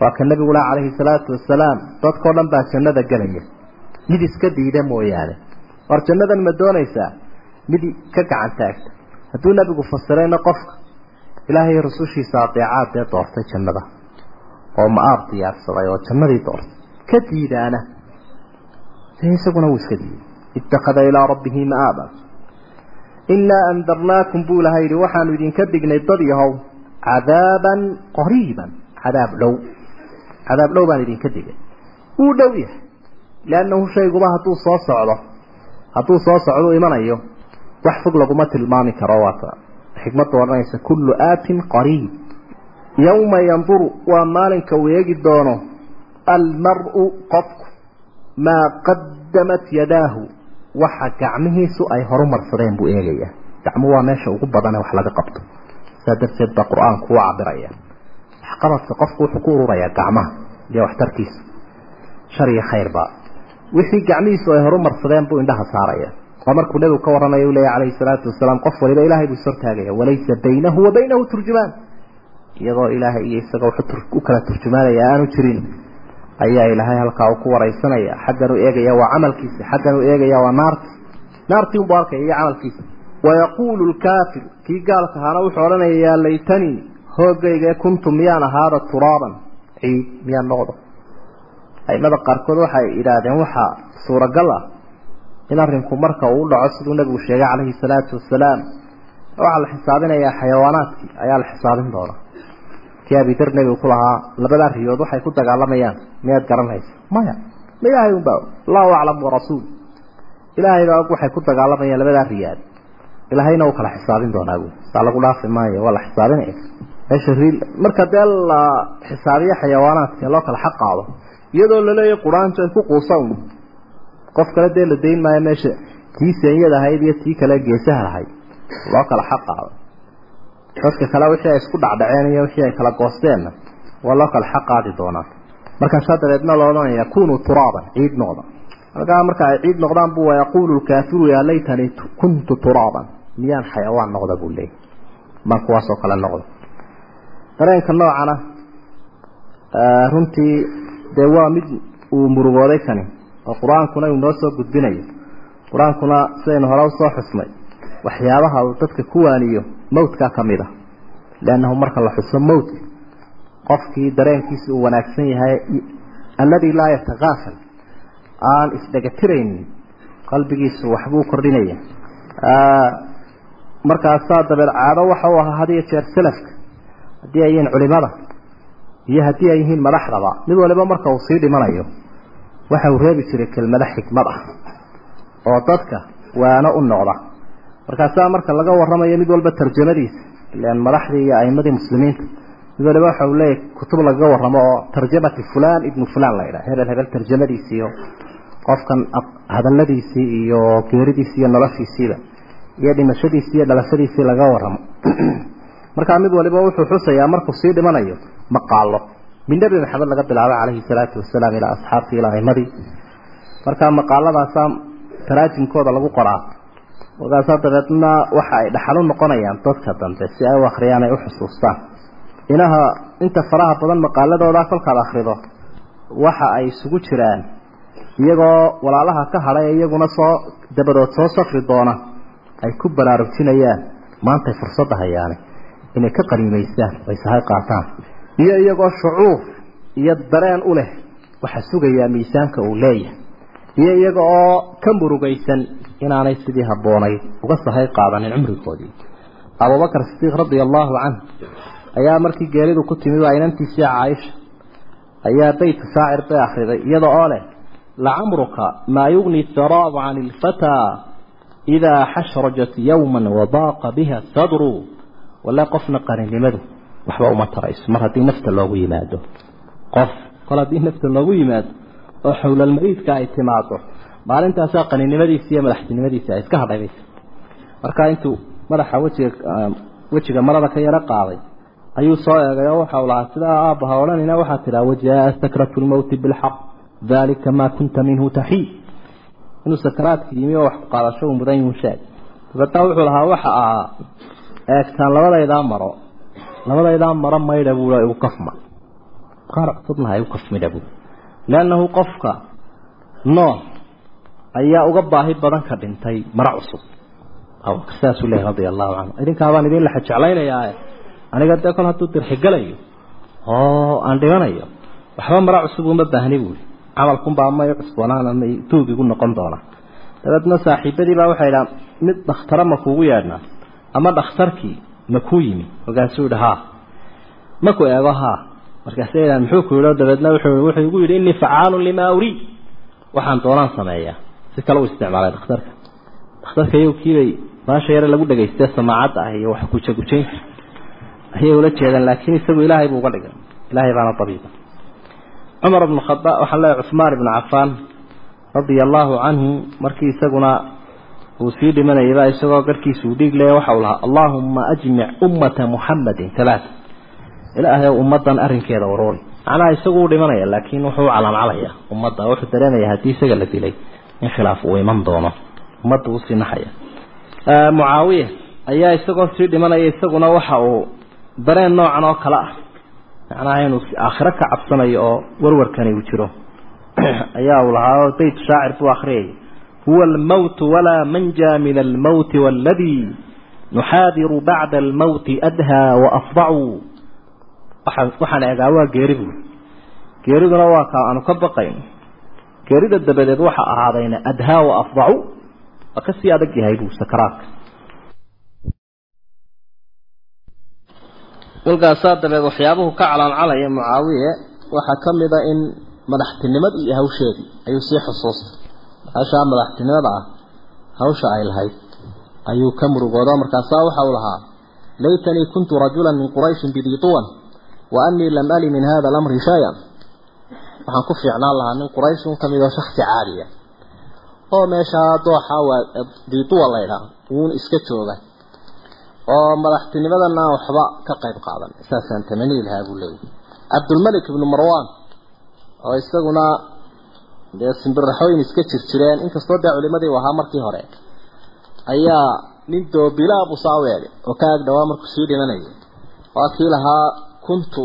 waa ka nabigula calayhi salaatu wasalaam dadkao dhan baa jannada gelaya. Mid iska diida mooyaane. War jannadan ma doonaysaa? Mid ka gacan taagta. Hadduu nabigu fasirayna qofka ilaahay rusushiisa adeecaad dee doortay jannada oo ma-aab diyaarsaday oo jannadii doortay. Ka diidaana. Isaguna wuu iska diiday. Ittakhada ilaa rabbihi ma'aaban innaa andarnaakum buu ilahay yidhi waxaanu idinka dignay dad yahow cadaaban qariiban. Cadaab dhow. Cadaab dhow baan idinka digay. Wuu dhow yahay liannahu shayguba hadduu soo socdo hadduu soo socdo imanayo wax fog laguma tilmaami karo waata xikmadda odhanaysa kullu aatin qariib. Yowma yanduru waa maalinka uu eegi doono almar-u qofku maa qadamat yadaahu waxa gacmihiisu ay horumarsadeen buu eegayaa. Gacmu waa meesha ugu badane wax laga qabto. Saa darteed baa qur'aanku u cabiraya waxqabadka qofku wuxuu ku ururayaa gacmaha iyo waxtarkiisa. Shar iyo khayrba wixii gacmihiisu ay horumarsadeen buu indhaha saaraya waa markuu nebigu ka warramayo u leeya calayhi salaatu wasalaam qof waliba ilaahay buu ishortaagaya walaysa baynahu wa baynahu turjumaan. Iyadoo ilaahay iyo isaga u kala turjumaanaya aanu jirin ayaa ilaahay halkaa uu ku waraysanaya. Xaggan u eegaya waa camalkiisa xaggan u eegaya waa naarti naartii unbuu arkaya iyo camalkiisa. Wayaquulu lkaafir kii gaalka ahaana wuxuu odhanaya yaa laytanii hoogayga ee kuntu miyaan ahaada turaaban? Ciid miyaan noqdo. Aimada qaarkood waxay idhaahdeen waxaa suuragal ah in arrinku marka uu dhaco siduu nebigu sheegay calayhi salaatu wasalaam. Waxaa la xisaabinayaa xayawaanaadkii ayaa la xisaabin doonaa kii abidar nebigu ku lahaa labadaa riyood waxay ku dagaalamayaan. Miyaad garanaysa maya. Ma ilaahay unbaa allahu aclam warasuul ilaahay baa waxay ku dagaalamayaan labadaa riyaad. Ilaahayna uu kala xisaabin doonaa bu saa lagu dhaafi maayo waa la xisaabinaya meesha riil marka dee la xisaabiyo xayawaanaadka loo kala xaq iyadoo laleeyahy quraanjo ay ku quusa un qof kale dee la dayn maayo meesha tii senyada ahayd iyo tii kale geesaha lahayd loo kala xaq dadka kale wixii ay isku dhacdhaceen iyo wixii ay kala goosteenna waa loo kala xaq doonaa markaasaa dabeedna la odhanaya kunuu turaaban ciid noqda. Halkaa marka ay ciid noqdaan bu wayaquulu lkaafiru yaa laytanii kuntu turaaban. Miyaan xayawaan noqda buu leeyay maan kuwaasoo kale noqda dareenka noocana runtii dee waa mid uu murugooday kani oo qur'aankuna uu noo soo gudbinayo. Qur'aankuna sidaynu hore u soo xusnay. Waxyaabaha uu dadka ku waaniyo mawdkaa ka mid a liannahu marka la xuso mawdka qofkii dareenkiisa uu wanaagsan yahay alladii laa yatakaafal aan isdhegatiraynin qalbigiisu waxbuu kordhinaya. Markaasaa dabeed caado waxa uu ahaa had jeer salafka haddii ay yihiin culimada iyo haddii ay yihiin madaxdaba mid waliba marka uu sii dhimanayo waxa uu reebi jiray kelmado xikmad ah oo dadka waano u noqda markaasaa marka laga warramayo mid walba tarjamadiisa ilaan madaxdii iyo aimadii muslimiinta mid waliba waxa uu leeyahy kutub lagaga warramo oo tarjamati fulan ibnu fulan la yidhaha hebel hebel tarjamadiisii iyo qofkan hadaladiisii iyo geeridiisii iyo noloshiisiiba iyo dhimashadiisii iyo dhalashadiisii laga warramo. Markaa mid waliba wuxuu xusayaa markuu sii dhimanayo maqaalo min nebi maxamed laga bilaabo calayhi salaatu wasalaam ilaa asxaabtii ilaa aimadii markaa maqaaladaasaa taraajimkooda lagu qoraa markaasaa dabeedna waxa ay dhaxal u noqonayaan dadka dambe si ay u akhriyaan ay u xusuustaan. Inaha inta faraha badan maqaaladooda kolkaad akhrido waxa ay isugu jiraan. Iyagoo walaalaha ka hadhay iyaguna soo dabadood soo safri doona ay ku baraarujinayaan maantay fursadda hayaane inay ka qaniimaystaan ay sahay qaataan. Iyo iyagoo shucuur iyo dareen u leh waxa sugayaa miisaanka uu leeyahay iyo iyaga oo ka murugaysan inaanay sidii habboonayd uga sahay qaadanin cumrigoodii. Abubakar sidiiq radia allahu canh ayaa markii geeridu ku timid waa inantiisii caaisha ayaa baytu shaacir bay akhriday iyada oo leh lacamruka maa yugni saraabu can ilfataa idaa xashrajat yowman wadaaqa biha sadru. Wala qofna qaninimadu waxba uma tarayso mar haddii nafta loogu yimaado. Qof kol haddii nafta loogu yimaado oo xowlalmariidka ay timaado maalintaasaa qaninimadiisi iyo madaxtinimadiisi ay iska hadhabaysa markaa intuu madaxa wejiga wejiga marada ka yaro qaaday ayuu soo eegay oo waxa uu lahaa sidaa aabbaha odhanina waxaa tidhaha wajaa sakratu lmowti bilxaq dalika maa kunta minhu taxiid inuu sakaraadka yimi oo wax qaadasho uu mudan yuhu sheeg dabeetna wuxuu lahaa waxa ahaa eegtaan labadaydaa maro labadaydaa maro maydha buua igu kafma. Qaar cusubna ha igu kafmidha buu leannahu qofka nool ayaa uga baahi badan ka dhintay maro cusub saasuu leeyahy radia allahu canhu idinkaabaan idin laxa jeclaynayaa aniga dee kol hadduu dirxigalayo oo aan dhimanayo waxba maro cusub uma baahni buui camalkunbaa may cusboonaan ama duug igu noqon doona dabeedna saaxiibadii baa waxay idhaha mid dhakhtara ma kuugu yeedhnaa ama dhakhtarkii ma kuu yimi markaasuu yidhi haa ma ku eego haa markaasay idhahan muxuu ku yidhi dabeedna wuxuu igu yidhi innii facaalun limaa uriid waxaan doonaan sameeyaa. Si kale u isticmaalay dhakhtarka. Dhakhtarka iyagu kiibay baasha yare lagu dhagaystee samaacadda ah iyo wax gujagujaynta ayay ula jeedaan laakiin isagu ilaahay buu uga dhigay. Ilaahay baana dabiiba cumar bnu khadaab waxaan leeyahay cuhmaan ibnu cafaan radia allaahu canhu markii isaguna uu sii dhimanayaba isagoo garhkiisa uu dhiig leeya waxa uu lahaa allaahumma ajmic ummata muxamadin talaata ilaahay ummaddan arrinkeeda waroori macnaha isagu u dhimanaya laakiin wuxuu u calaamcalaya ummadda. Wuxuu dareemaya haddii isaga la dilay in khilaaf uu iman doono. Ummadda uu sii naxaya. Mucaawiya ayaa isagoo sii dhimanaya isaguna waxa uu dareen noocan oo kale ah. Macnaha inuu aakhiro ka cabsanayo oo warwarkani uu jiro. Ayaa uu lahaa bayt shaacir buu akhriyay huwa almowtu walaa manja min almowti waaladii nuxaadiru bacda almowti adhaa waafdacu waxaan eegaa waa geeri geeriduna waa kaa aanu ka baqayno geerida dabadeed waxa ahaadayna adhaa waafdacu waa ka sii adag yahay buu sakaraadka walkaasaa dabeed waxyaabuhu ka calaancalaya mucaawiye waxaa ka mid a in madaxtinimada iyo hawsheedii ayuu sii xusuustay hashaa madaxtinimada ah hawsha ay lahayd ayuu ka murugoodo markaasaa waxa uu lahaa laytanii kuntu rajulan min qurayshin bidii tuwan wa anii lam ali min hada alamri shay-an. Waxaan ku fiicnaan lahaa nin quraysh un ka mid oo shaksi caadiya. Oo meeshaa dooxa waa diituwa laydhaa wuun iska jooga. Oo madaxtinimadana waxba ka qayb qaadan. Saasaan tamanii lahaa buu leeyahy cabdulmalik ibnu marwan oo isaguna dee simbiraxooyin iska jir jireen inkastoo dee culimadii u ahaa markii hore ayaa nin doobilaa buu saa u eegay oo ka ag dhawaa markuu sii dhimanayay. Waa kii lahaa kuntu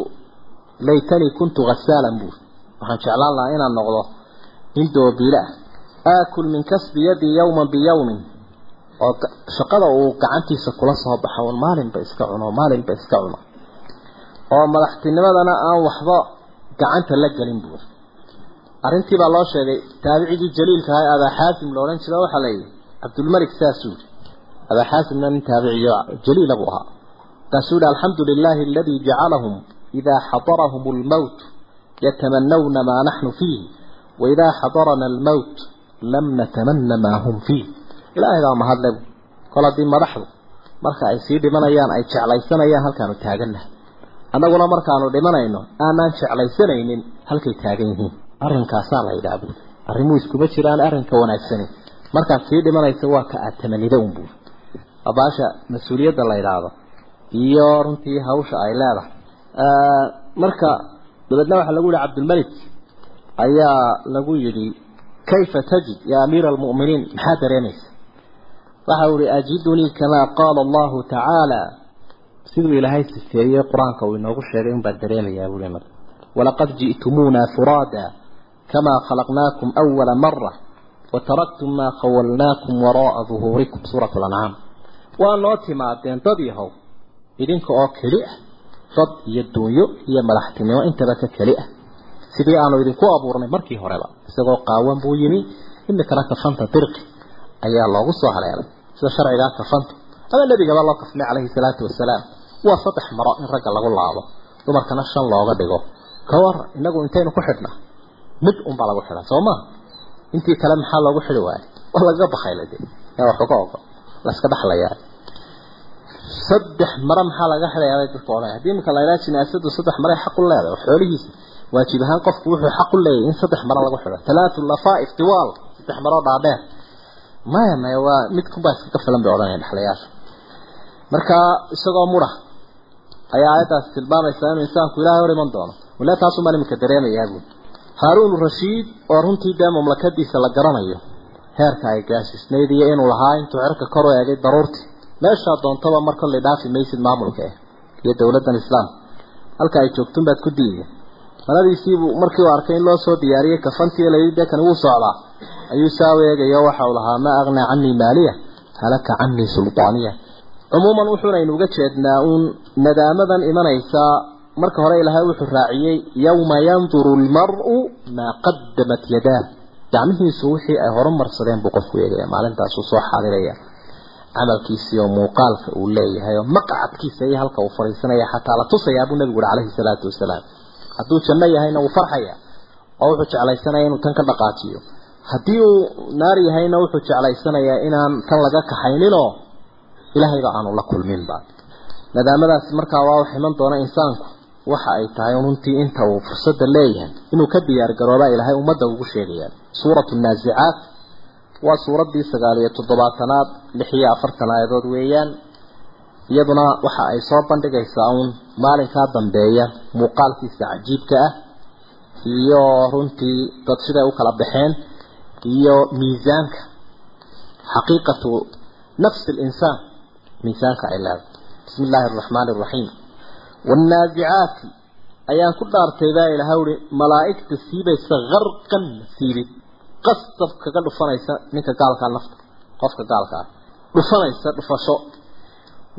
laytanii kuntu hasaalan buur waxaan jeclaan lahaa inaan noqdo nin doobiila ah. Aakul min kasbi yadii yawman biyawmin. Oo shaqada uu gacantiisa kula soo baxo un maalinba iska cuno maalinba iska cuno. Oo madaxtinimadana aan waxba gacanta la gelin buur arrintii baa loo sheegay taabicigii jaliilka ahaa abaa xaasim la odhan jira waxaa layidhi cabdulmalik saasuu yidhi. Abaa xaasimna nin taabiciyo jaliila buu ahaa markaasuu yidhi alxamdu lilaahi aladii jacalahum idaa xadarahum almowt yatamanawna maa naxnu fiih waidaa xadarana almowt lam natamana maa hum fiih ilaahay baa mahadle kol haddii madaxdu marka ay sii dhimanayaan ay jeclaysanayaan halkaanu taagannahay annaguna markaanu dhimanayno aanaan jeclaysanaynin halkay taagan yihiin arrinkaasaa la yidhaha buuri arrimuu iskuma jiraan arrinka wanaagsani markaad sii dhimanaysa waa ka aad tamanida un buuri abaasha mas'uuliyadda la yidhaahdo iyo runtii hawsha ay leedahay. Marka dabeedna waxaa lagu yihi cabdulmalik ayaa lagu yidhi kayfa tajid ya amiira almu'miniin? Maxaa dareemaysa? Waxa uu ihi ajidunii kamaa qaala allahu tacaala siduu ilaahay sifeeyey qur'aanka uu inoogu sheegay unbaa dareemayaa buui mar walaqad ji'tumuuna furaada kamaa khalaqnaakum awala mara wataraktum maa khawalnaakum wara'a duhuurikum suurat lancaam waa noo timaadeen dad yahow idinka oo keli ah dad iyo duunyo iyo madaxtinimo intaba ka keli ah. Sidii aanu idinku abuurnay markii horeba isagoo qaawan buu yimi imikana kafanta dirqi ayaa loogu soo haleelay. Sida sharcigaa kafanta ama nebigaba loo kafnay calayhi salaatu wasalaam waa saddex maro in ragga lagu laabo dumarkana shan looga dhigo. Ka inagu intaynu ku xidhnaa mid unbaa lagu xidha soo maha intii kale maxaa loogu xidhi waayay waa lagaga bakayla de yaa wax uga ogo. La iska dhaxlayaa saddex maro maxaa laga xidhayaa bay dadka odhanaya. Haddii iminka la yidhaha jinaasadu saddex maray xaq u leedahay oo xoolihiisa waajib ahaan qofku wuxuu xaq u leeyahay in saddex maro lagu xidho. Talaatu lafaaif tiwaal saddex maro dhaadheer. Maya maya waa mid kunbaa iskaga filan bay odhanaya dhexlayaasha marka isagoo mura ayaa aayaddaas tilmaamaysaa inuu insaanku ilaahay hor iman doono. Wala taasumaan iminka dareemayaa buui haaruun rashiid oo runtii dee mamlakadiisa la garanayo heerka ay gaasisnayd iyo inuu lahaa intuu cirka kor u eegay daruurtii meeshaa doontaba mar kollay dhaafi maysid maamulka eh iyo dowladdan islaamka halka ay joogtun baad ku diiya maladiisiibuu markii uu arkay in loo soo diyaariyey kafantii layidhi dee kan wuu socdaa ayuu saa u waxa uu lahaa maa aghnaa canii maaliya? Halaka canii sultaaniya cumuuman wuxuunaynu uga jeednaa uun nadaamadan imanaysa. Marka hore ilaahay wuxuu raaciyey yawma yanduru lmar'u maa qadamat yadaah gacmihiisu wixii ay horumarsadeen buu qofku eegaya maalintaasuu soo xaadiraya camalkiisii oo muuqaalka uu leeyahay oo maqcadkiisa iyo halka uu fadhiisanaya xataa la tusayaa buu nabigu uri calayhi salaatu wasalaam. Hadduu janno yahayna wuu farxaya oo wuxuu jeclaysanaya inuu tan ka dhaqaajiyo. Haddii uu naar yahayna wuxuu jeclaysanayaa inaan tan laga kaxayninoo ilaahayba aanu la kulminba nadaamadaasi markaa waa wax iman doona insaanku waxa ay tahay runtii inta uu fursadda leeyahay inuu ka diyaar garooba ilaahay ummadda ugu sheegayaan. Suuratu naasicaat waa suuraddii sagaal iyo toddobaatanaad lix iyo afartan aayadood weeyaan. Iyaduna waxa ay soo bandhigaysaa uun maalinkaa dambeeya muuqaalkiisa cajiibka ah iyo runtii dad siday u kala baxeen iyo miisaanka. Xaqiiqatu nafsi linsaan miisaanka ay leedahay bismi illaahi araxmaani araxiim waannaasicaati ayaan ku dhaartay baa ilaha uhi malaa'igta siibaysa qarqan siibid qasab kaga dhufanaysa ninka gaalkaa nafta qofka gaalkaa dhufanaysa dhufasho.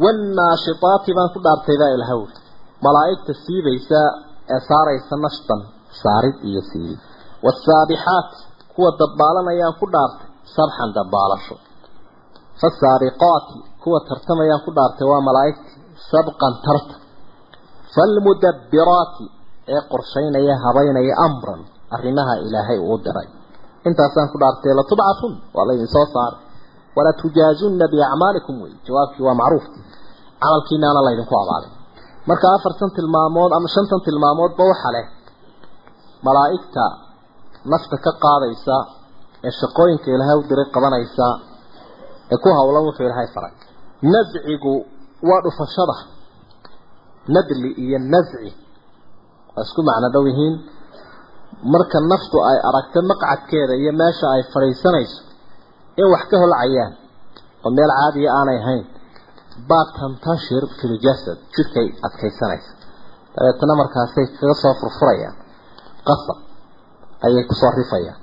Wannaashitaati baan ku dhaartay baa ilaha uhi malaa'igta siibaysa ee saaraysa nashtan saarid iyo siibid. Waasaabixaati kuwa dabbaalanayaan ku dhaartay sabxan dabbaalasho. Fasaariqaati kuwa tartamayaan ku dhaartay waa malaa'igtii sabqan tarta. Faalmudabbiraati ee qorshaynaya habaynaya amran arrimaha ilaahay uu diray intaasaan ku dhaartay latubcatun waa laydin soo saaray. Wala tujaazunna biacmaalikum wey jawaabkii waa macruuf. Camalkiinaana laydinku abaalin marka afartan tilmaamood ama shantan tilmaamoodba waxa leh malaa'igta nafta ka qaadaysa ee shaqooyinka ilaahay u diray qabanaysa ee ku hawlan wuxuu ilaahay faray. Nascigu waa dhufashada. Nadli iyo nasci waa isku macno dhow yihiin marka naftu ay aragto maqcadkeeda iyo meesha ay fadhiisanayso in wax ka holcayaan oo meel caadiya aanay ahayn baa tantashir filjasad jidhkay adkaysanaysa dabeetana markaasay kaga soo furfurayaan qasab ayay ku soo rifayaan.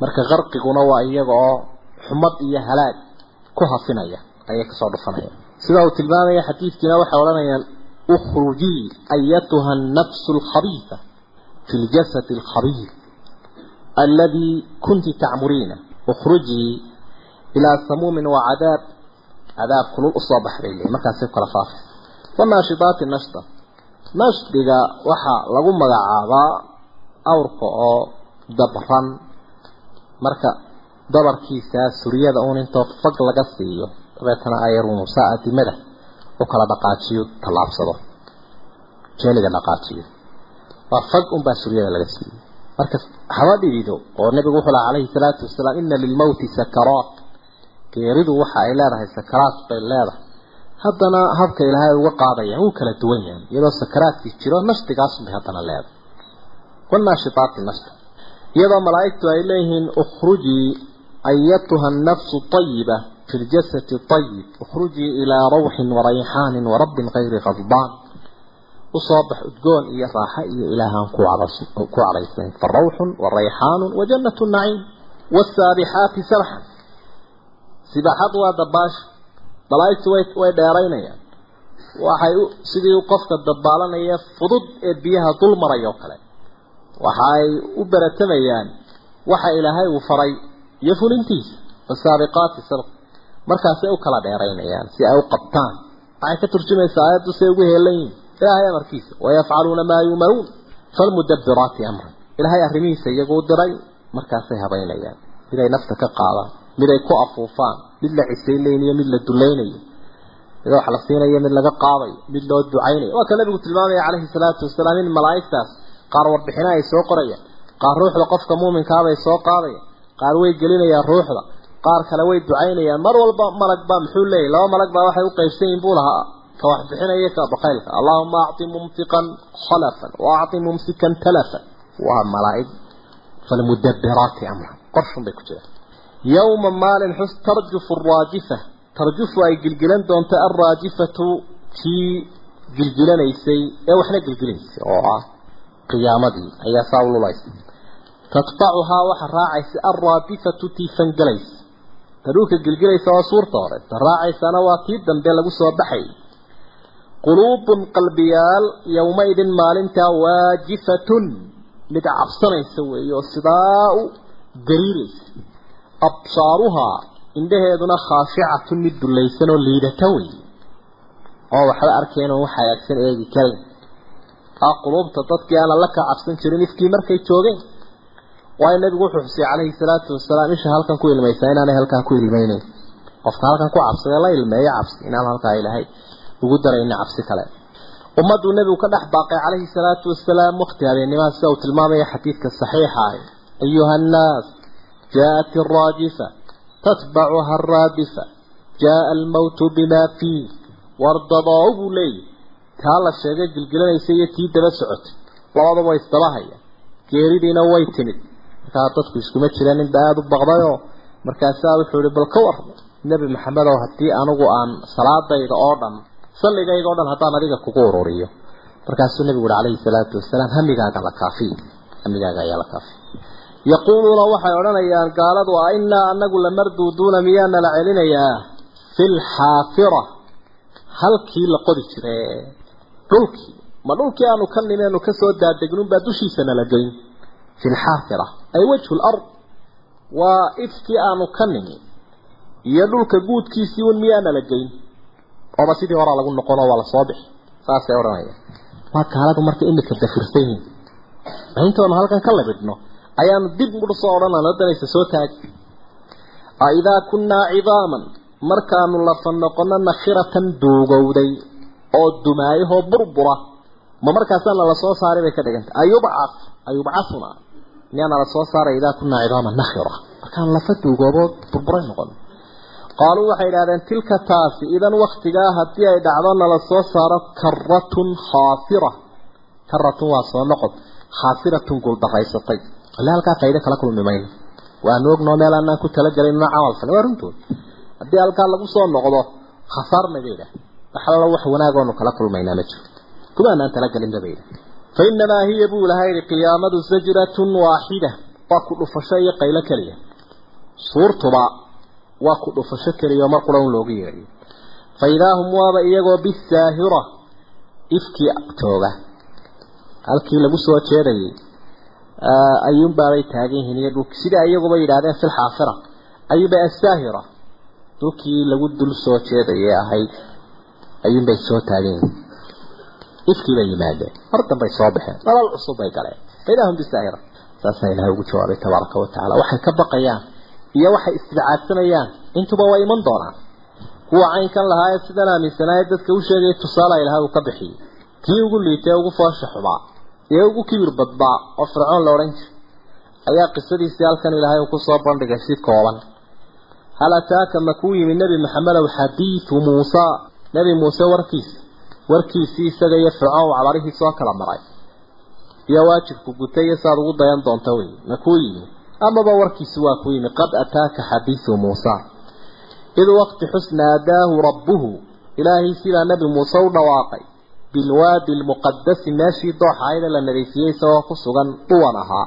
Marka qarqiguna waa iyaga oo xumad iyo halaag ku hafinaya ayay ka soo dhufanayaan. Sida uu tilmaamaya xadiidkiina waxay odhanayaan ukhrujii ayatuha annafsu alkhabiisa ljasadi alkhabiir alladii kunti tacmuriina ukhrujii ilaa samuumin wa cadaab cadaab kulul u soo baxday le markaasay kala faafay wanaashidaati nashda nashdiga waxaa lagu magacaabaa awrka oo dabran marka dabarkiisa suryada uun intoo fag laga siiyo dabeetana ayarunu saa adimada u kala dhaqaajiyo tallaabsado jeeniga dhaqaajiyo waa fag unbaa suryada laga siiyey. Marka haba dhidido oo nabigu wuxuu laha calayhi salaatu wasalaam ina lilmowti sakaraat geeridu waxa ay leedahay sakaraat bay leedahay. Haddana habka ilaahay uga qaadaya wuu kala duwan yahay iyadoo sakaraadkii jiro nashdigaasunbay haddana leedahay. Wanaashitaati nashta iyadoo malaa'igtu ay leeyihiin ukhrujii ayatuha annafsu tayiba fi ljasadi tayib. Ukhrujii ilaa rawxin warayxaanin warabbin kayri qadbaan u soo bax udgoon iyo raaxo iyo ilaahaan ku cadhaysnayn farawxun warayxaanun wajannatu naciim. Wasaabixaati sabxan sibaxad waa dabaasha malaa'igtu way dheeraynayaan. Waxay sidii qofka dabaalanaya fudud ee biyaha dul maraya oo kale. Waxa ay u baratamayaan waxa ilaahay uu faray iyo fulintiisa. Wasaabiqaati sabq markaasay u kala dheeraynayaan si ay u qabtaan. Waxay ka turjumaysaa aayaddu say ugu heelan yihiin ilaahay amarkiisa wayafcaluuna maa yumaruun. Falmudabbiraati amran. Ilaahay arrimihiisa iyagu u diray markaasay habaynayaan mid ay nafta ka qaadaan mid ay ku afuufaan mid la cisaylaynayo mid la dulaynayo. Mid wax la siinayo mid laga qaadayo mid loo ducaynayo. Waa ka nabigu tilmaamaya calayhi salaatu wasalaam in malaa'igtaas qaar warbixina ay soo qorayaan qaar ruuxda qofka muuminkaabay soo qaadayaan qaar way gelinayaan ruuxda qaar kale way ducaynayaan mar walba malag baa muxuu leeyahy laba malag baa waxay u qaybsan yihiin lahaa ka wax bixinaya ka baqaylka. Allahuma acti mumtiqan khalafan wa acti mumsikan talafan. Waa malaa'ig falmudabbiraati amran qorshun bay ku jiraan. Yowma maalin xus tarjufu araajifa tarjufu ay gilgilan doonto alraajifatu tii gilgilanaysay ee waxna gilgilaysay oo ah qiyaamadii ayaa saa ululaysa tatbacuhaa waxa raacaysa alraadifatu tii fangelaysa ta quluubun qalbiyaal yowmaidin maalintaa waajifatun. Mid cabsanaysa weeye oo sidaa u gariiraysa absaaruhaa indhaheeduna khaashicatun mid dullaysan oo liidata weeye oo waxba arkeen oo wax hagaagsan eegi karayn aa quluubta dadkii aan alla ka cabsan jirin ifkii markay joogeen. Waayo nabigu wuxuu xusiyay calayhi salaatu wasalaam isha halkan ku ilmaysaa inaanay halkan ku ilmayneyn qofka halkan ku cabsada la ilmeeyo cabsi inaan halkaa ilaahay ugu darayna cabsi kale. Ummadu nebigu ka dhex baaqay calayhi salaatu wasalaam waqti habeennimaha sida uu tilmaamaya xadiidka saxiixa ah. Ayuha annaas jaat iraajifa tatbacuha araabifa jaa almawtu bimaa war wardadaa buu leeyahy taa la sheegay gilgilanaysa iyo tii daba socotay labadaba way isdabahaya. Geeridiina way timid. Markaa dadku iskuma jiraan ninba aada u baqdayoo markaasaa wuxuu ihi bal ka warramay nebi maxamed oo haddii anigu aan salaadayda oo dhan salligayga o dhan haddaan adiga kugu ururiyo. Markaasuu nebigu uhi calayhi salaatu wasalaam hamigaaga la kaafiy hamigaaga ayaa la kaafiy yaquuluuna waxay odhanayaan gaaladu a innaa anagu lamarduuduuna miyaana la celinayaa? Fi lxaafira halkii la qodi jire dhulkii. Ma dhulkii aanu ka nimeenu ka soo daadegnunbaa dushiisana la geyn. Fi lxaafira ay wajhu lard waa ifkii aanu ka nimi iyo dhulka guudkiisii un miyaana la geyn ooba sidii horaa lagu noqono waa la soo bixi. Saasay odhanayaan waa gaaladu marka imika dafirsan yihiin intoonu halkan ka labidhno? Ayaanu dib mudh soo odhanana danaysa soo taagi aidaa kunnaa cidaaman markaanu lafa noqono nakhiratan duugowday oo dumaayahoo burbura ma markaasaa nala soo saaray bay ka dhigantay ayubcaf ayubcafuna miyaa nala soo saaray idaa kunnaa cidaaman nakhira? Markaanu lafa duugoobo burburay noqono qaaluu waxay idhahdeen tilka taasi idan waktigaa haddii ay dhacdo nala soo saaro karatun khaasira karatun waa soo noqod. Khaasiratun guuldaraysatay ila halkaa qaydo kala kulmi mayno waanu ognoo meel aanaan ku talagelin una camal fale waa runtood haddii halkaa lagu soo noqdo khasaarna bay idhaah wax alla wax wanaagoonu kala kulmaynaa ma jiro kumaanaan talagelinba bay idhaah fa hiya buu ilaha yidhi qiyaamadu sajratun waaxida waa ku dhufasho iyo qaylo keliya. Suurtuba waa ku dhufasho keliya mar qura un loogu yeedhiyo fa idaa hum waaba iyagoo bisaahira ifkii tooga. Halkii lagu soo jeedayay ayuunbaabay taagan yihiin iyo dhulki. Sidaa iyaguba yidhahdeen fi lxaafira ayuunbay asaahira dhulkii lagu dul soo jeedayay ahayd ayuunbay soo taagan yihiin ifkii bay yimaadeen. Mar dambay soo baxeen. Nolol cusub bay galeen. Faidahum bisaahira saasaa ilahay ugu jawaabay tabaaraka wa tacala waxay ka baqayaan iyo waxay istibcaadsanayaan intuba waa iman doonaan. Kuwa caynkan lahaa ee sidan aaminsanaaye dadka u sheegaya tusaala ilahay uu ka bixiyey. Kii ugu liitay ugu foosha xumaa ee ugu kibir badbaa oo fircoon la odhan jiray ayaa qisadiisii halkan ilaahay uu ku soo bandhigay si kooban. Hal ataaka ma kuu yimid nebi maxamedow xadiidu muusa? Nebi muuse warkiisi warkiisii isaga iyo fircoon wacbarihii soo kala maray. Iyo waajibku gutay iyo saad ugu dayan doonta wey ma kuu yimid amaba warkiisi waa kuu yimid qad ataaka xadiidu muusa. Id waqti xus naadaahu rabbuhu ilaahay sidaa nebi muuse u dhawaaqay bilwaadi lmuqadasi meeshii dooxaayada la nadiifiyey isagoo ku sugan duwan ahaa.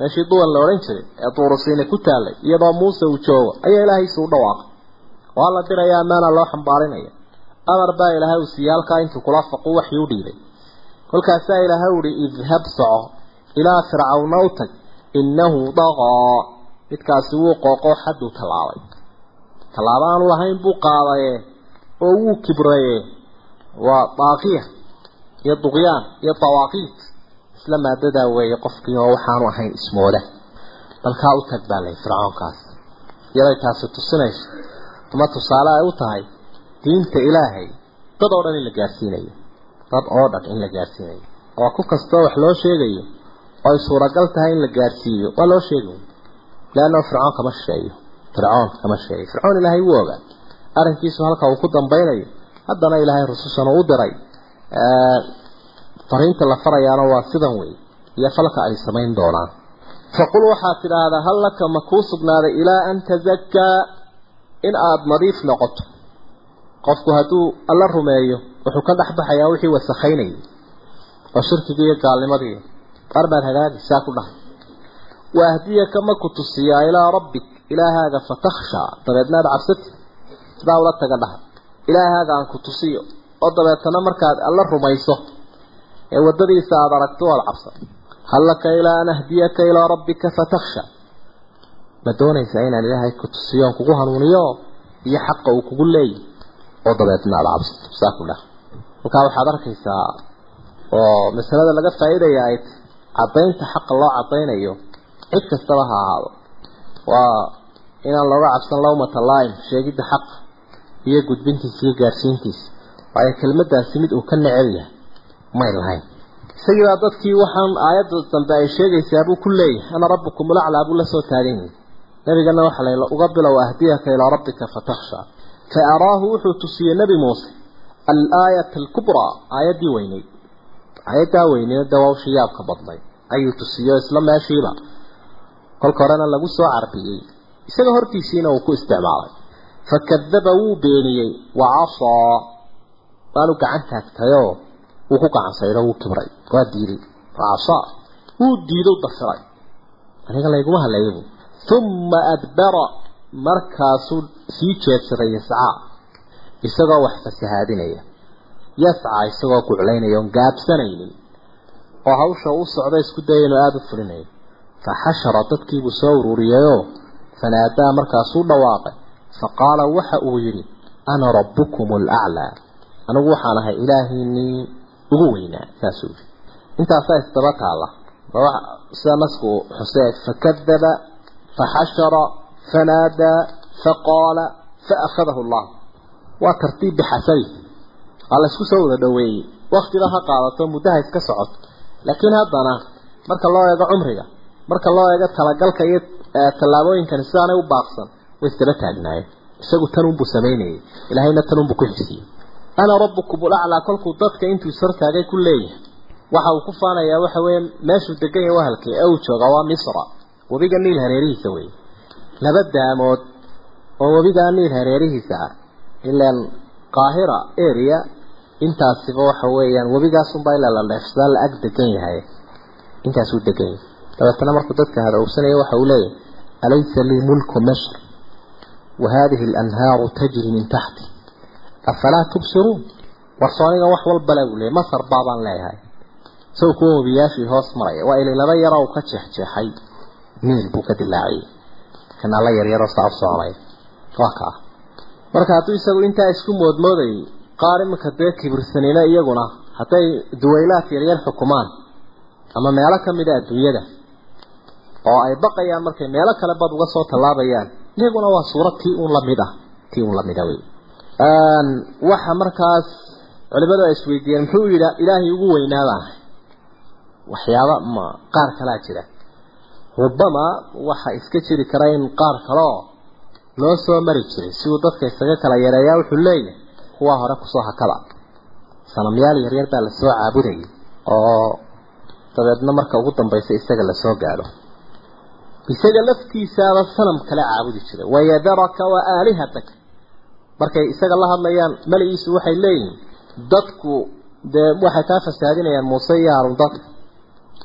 Meeshii duwan la odhan jiray ee duurusiine ku taallay iyadoo muuse uu joogo ayaa ilaahaysuu u dhawaaqay. Waa la diraya amaana loo xambaarinaya. Amar baa ilaahay uu siiyey halkaa intuu kula faqu waxii u dhiibay. Kolkaasaa ilaahay uhi idhab soco ilaa fircawna u tag innahu daqaa midkaasi wuu qooqoo xadduu tallaabay tallaabo aanu lahayn buu qaadaye oo wuu kibraye. Waa daaqiya iyo duqyaan iyo dawaaqiid. Isla maadadaa weeye qofkii oo waxaanu ahayn ismooda balkaa u tag baa lay fircoonkaas iyaday taasi tusinayso ama tusaale ay u tahay diinta ilaahay dad oo dhan in la gaarsiinayo. Dad oo dhan in la gaarsiinayo. Oo ku kastoo wax loo sheegayo oo ay suuragal tahay in la gaarsiiyo. Waa loo sheegayo leanna fircoon kama shisheeyo fircoon kama sheegayo fircoon ilaahay wuu ogaa. Arrinkiisu halka uu ku dambaynayo haddana ilaahay rusushana u diray. Fariinta la farayaana waa sidan wey iyo falka ay samayn doonaan. Faqul waxaad tidhaahdaa hal laka ma kuu sugnaaday ilaa an tazakkaa in aada nadiif noqoto. Qofku hadduu alla rumeeyo wuxuu ka dhex baxayaa wixii wasakhaynayay. Oo shirkigii iyo gaalnimadii qaar baad hagaagi saa ku dhahay. Waahdiyaka ma ku tusiyaa ilaa rabbik ilaahaaga fatakhshaa dabeedna aad cabsati sidaa ula taga dhaha ilaahaaga aan ku tusiyo. Oo dabeetana markaad alla rumayso ee waddadiisa aada aragto waad cabsan hal laka ilaa an ahdiyaka ilaa rabbika fatakhsha. Ma doonaysaa inaan ilaahay ku tusiyo oon kugu hanuuniyo iyo xaqa uu kugu leeyahy oo dabeetna aada cabsato saa ku dhaha halkaa waxaad arkaysaa oo masalada laga faa'iidaya ay caddaynta xaqa loo caddaynayo cid kastaba ha ahaado. Waa inaan looga cabsan lawmata laaim sheegidda xaqa iyo gudbintiisa iyo gaarsiintiisa waayo kelmadaasi mid uu ka necel yahay may lahayn. Isagiibaa dadkii waxaan aayadda dambe ay sheegaysaa buu ku leeyahay ana rabbukum ulaclaa buu la soo taagan yahay. Nabigana waxa la uga bilow ahdiyaka ilaa rabbika fatakhsha. Fa araahu wuxuu tusiyey nebi muuse alaayata alkubraa aayaddii weyneyd. Aayaddaa weyneyd dee waa ushii yaabka badnay ayuu tusiyo isla meeshiiba. Kolka horena lagu soo carbiyey isaga hortiisiina uu ku isticmaalay. Fakadaba wuu beeniyey. Wacasaa waanu gacan taagtayoo wuu ku gacansayro wuu kibray. Waa diiday wacasaa wuu diido dafiray aniga layguma haleeyabu uma adbara. Markaasuu sii jeedsaday yascaa isagoo wax fasahaadinaya. Yascaa isagoo guclaynaya oon gaabsanaynin oo hawsha u socda isku daya inuu aada u fulinayo fa xashara dadkiibuu soo ururiyayoo fanaadaa markaasuu dhawaaqay. Faqaala waxa uu yidhi ana rabbukum alaclaa anigu waxaan ahay ilaahiinii ugu weynaa saasuu yidhi. Intaasaa isdaba taalla. Sida nasku xusee fakadaba faxashara fanaadaa faqaala faakhadahu allah. Waa tartiib bixasabi waa laysku soo wada dhoweeyey. Waktiba ha qaadato muddaha iska socoto laakiin haddana marka loo eego cumriga marka loo eego talagalka iyo tallaabooyinkani sidaanay u baaqsan way isdaba taagnaayeen. Isagu tanunbuu samaynayay ilaahayna tanunbuu ku xisiyey ana rabbukum ulaclaa kolkuu dadka intuu ishortaagay ku leeyahay. Waxa uu ku faanayaa waxa weeye meeshuu degan yahay wahalkii ee uu jooga waa misra. Webiga niil hareerihiisa wey laba daamood oo webigaa niil hareerihiisa ah ilaan qaahira area intaasiba waxa weeyaan webigaas unbaa ilaa la dheefsadaa la-ag degan yahay intaasuu degan yahay. Dabeetana markuu dadka hadowsanaya waxa uu leeyahay alaysa lii mulku masr wa haadihi alanhaaru tajri min taxti. Afalaa tubsiruun warsooniga wax walbale buu leeyay masar baabaan leeyahay. Saw kuwa webiyaashii hoos maraya waa ilay laba uu ka jeexjeexay meel buu ka dilaaciyey. Kanaa la yaryaroo saaf socday waa kaa. Marka hadduu isagu intaa isku moodmoodayay qaar imika dee kibirsanina iyaguna hadday duwaylaad yaryar xukumaan ama meelo ka mid a adduunyada oo ay baqayaan markay meelo kale bad uga soo tallaabayaan iyaguna waa suurad tii uun la mid ah tii uun la mid ah wey waxa markaas culimadu ay isweydiiyeen muxuu yidhi ilaahay ugu weynaabaa. Waxyaaba ma qaar kalaa jira. Rubama waxa iska jiri kara in qaar kaleo loo soo mari jiray si dadka isaga kala yareeyaa wuxuu leeyahay kuwaa hore ku soo hakada sanamyaal yaryar baa la soo caabudayay oo dabeedna marka ugu dambaysa isaga la soo gaadho. Isaga laftiisaaba sanam kale caabudi jiray. Wayadaraka wa aalihataka markay isaga la hadlayaan maligiisu waxay leeyihiin dadku dee waxay kaa fasaadinayaan muuse iyo haarun dadka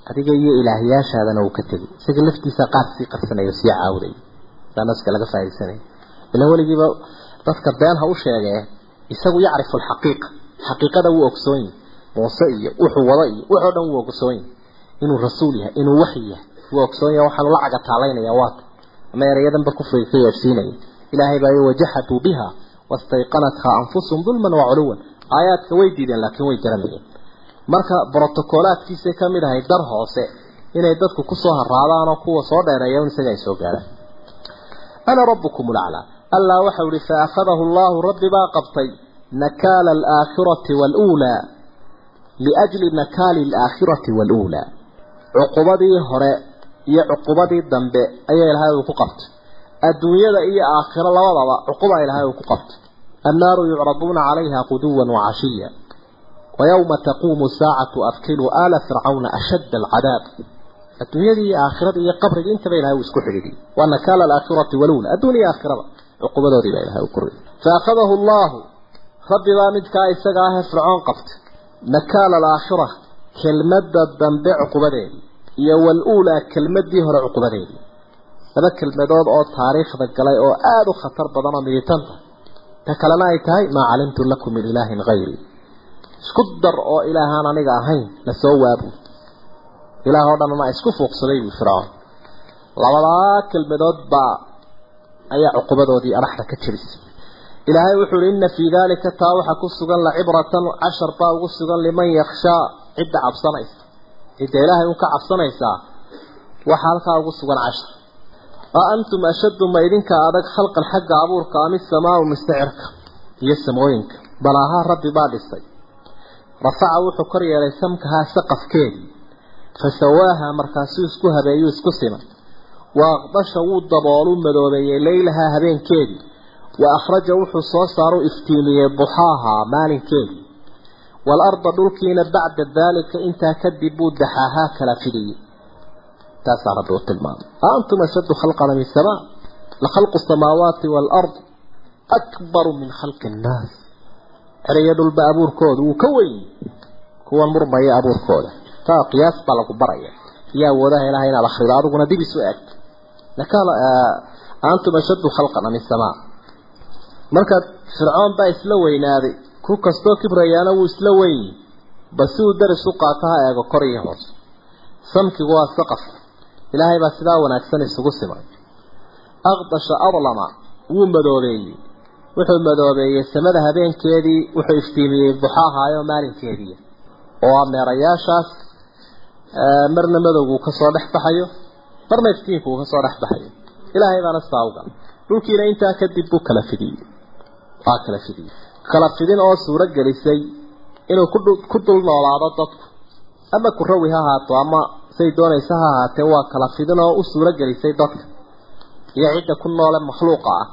adiga iyo ilaahyaashaadana uu ka tegay isaga laftiisa qaar sii qarsanaya sii caawudaya saa naska laga faa'idaysanaya ilan weligiiba dadka been ha u sheegee isagu yacrifu alxaqiiqa xaqiiqada wuu ogsoon yahay muuse iyo wuxuu wado iyo wuxoo dhan wuu ogsoon yahay inuu rasuul yahay inuu waxyi yahay wuu ogsoon yahay waxaanu la cagataalaynayaa waata ama erayadanba kufriga ka yeedhsiinaya ilaahay baa wajaxaduu biha wastayqanathaa anfusum dulman wa culuwan. Aayaadka way diideen laakiin way garanayeen marka brotocolaadkiisay ka ahay dar hoose inay dadku ku soo haraadaan kuwa soo dheereeya isaga ay soo gaaraan ana rabbukum laclaa allah waxau ihi faakhadahu allahu rabbi baa qabtay nakaala alaakhirati waluulaa liajli nakaali alaakhirati waluulaa cuqubadii hore iyo cuqubadii dambe ayaa ilahay uu ku qabtay adduunyada iyo aakhiro labadaba cuquba ilahay uu ku qabtay annaaru yucraduuna calayha quduwan wacashiya wayowma taquumu saacatu adkiluu aala fircawna ashadda alcadaab adduunyadii iyo aakhirada iyo qabriga intaba ilahay uu isku xidhiidhiyey waa nakaala alaakhirati waluula adduunya iyo rabbi baa midkaa isaga ahee fircoon qabtay nakaala alaakhira kelmadda dambe cuqubadeedii iyo waluulaa kelmadii hore cuqubadeedii laba kelmadood oo taariikhda galay oo aada u khatar badan oo miditanta ta kalena ay tahay maa calimtu lakum min ilaahin hayri isku dar oo ilaahaan aniga ahayn la soo waabu. Ilaah oo dhanna isku fuuqsaday buu fircoon. Labadaa kelmadood baa ayaa cuqubadoodii adhaxda ka jebisay ilaahay wuxuu uhi inna fii daalika taa waxaa ku sugan lacibratan cashar baa ugu sugan liman yakshaa cidda cabsanaysa. Cidda ilaahay un ka cabsanaysaa waxaa halkaa ugu sugan cashar. A antum ashaddu ma idinka adag khalqan xagga abuurka ama isamaau mistacirka iyo samooyinka? Balaahaa rabbi baa dhisay. Rafaca wuxuu kor yeelay samkahaa saqafkeedii fa sawaahaa markaasuu isku habeeyuu isku simay wa aqdasha wuu daboolu madoobeeyey leylahaa habeenkeedii wa akhraja wuxuu soo saaru iftiimiyey duxaahaa maalinkeedii waalarda dhulkiina bacda daalika intaa kadib buu daxaahaa kala fidiyey. Taasaa rabbi u tilmaamay. Antum ashaddu khalqan min samaa. La khalqu samaawaati waalard akbaru min khalqi annaas eraya dhulba abuurkooda wuu ka weyn. Kuwan murmaya abuurkooda. Taa qiyaas baa lagu baraya. Iyo awoodaha ilahay inaad akhrido marka fircoon baa isla weynaaday. Ku kastoo kibrayaana wuu isla weyn bas si uu daris u qaato ha eego kor iyo hoos. Samkigu waa saqaf. Ilaahay baa sidaa wanaagsan isugu simay aqdasha adlama wuu madoobeeyey. Wuxuu madoobeeyey samada habeenkeedii wuxuu iftiimiyey duxaahaayo maalinkeedii. Oo ah meerayaashaas marna madowgu ka soo dhex baxayo. Marna iftiinku uu ka soo dhex baxayo. Ilaahay baana sidaa ugal dhulkiina intaa kadib buu kala fidiyey waa kala fidiyey kala fidin oo suuro gelisay inuu ku dul noolaado dadku. Ama ku rawi ha ahaato ama say doonaysa ha ahaatee waa kala fidin oo u suuro gelisay dadka. Iyo cidda ku noole makhluuqa ah.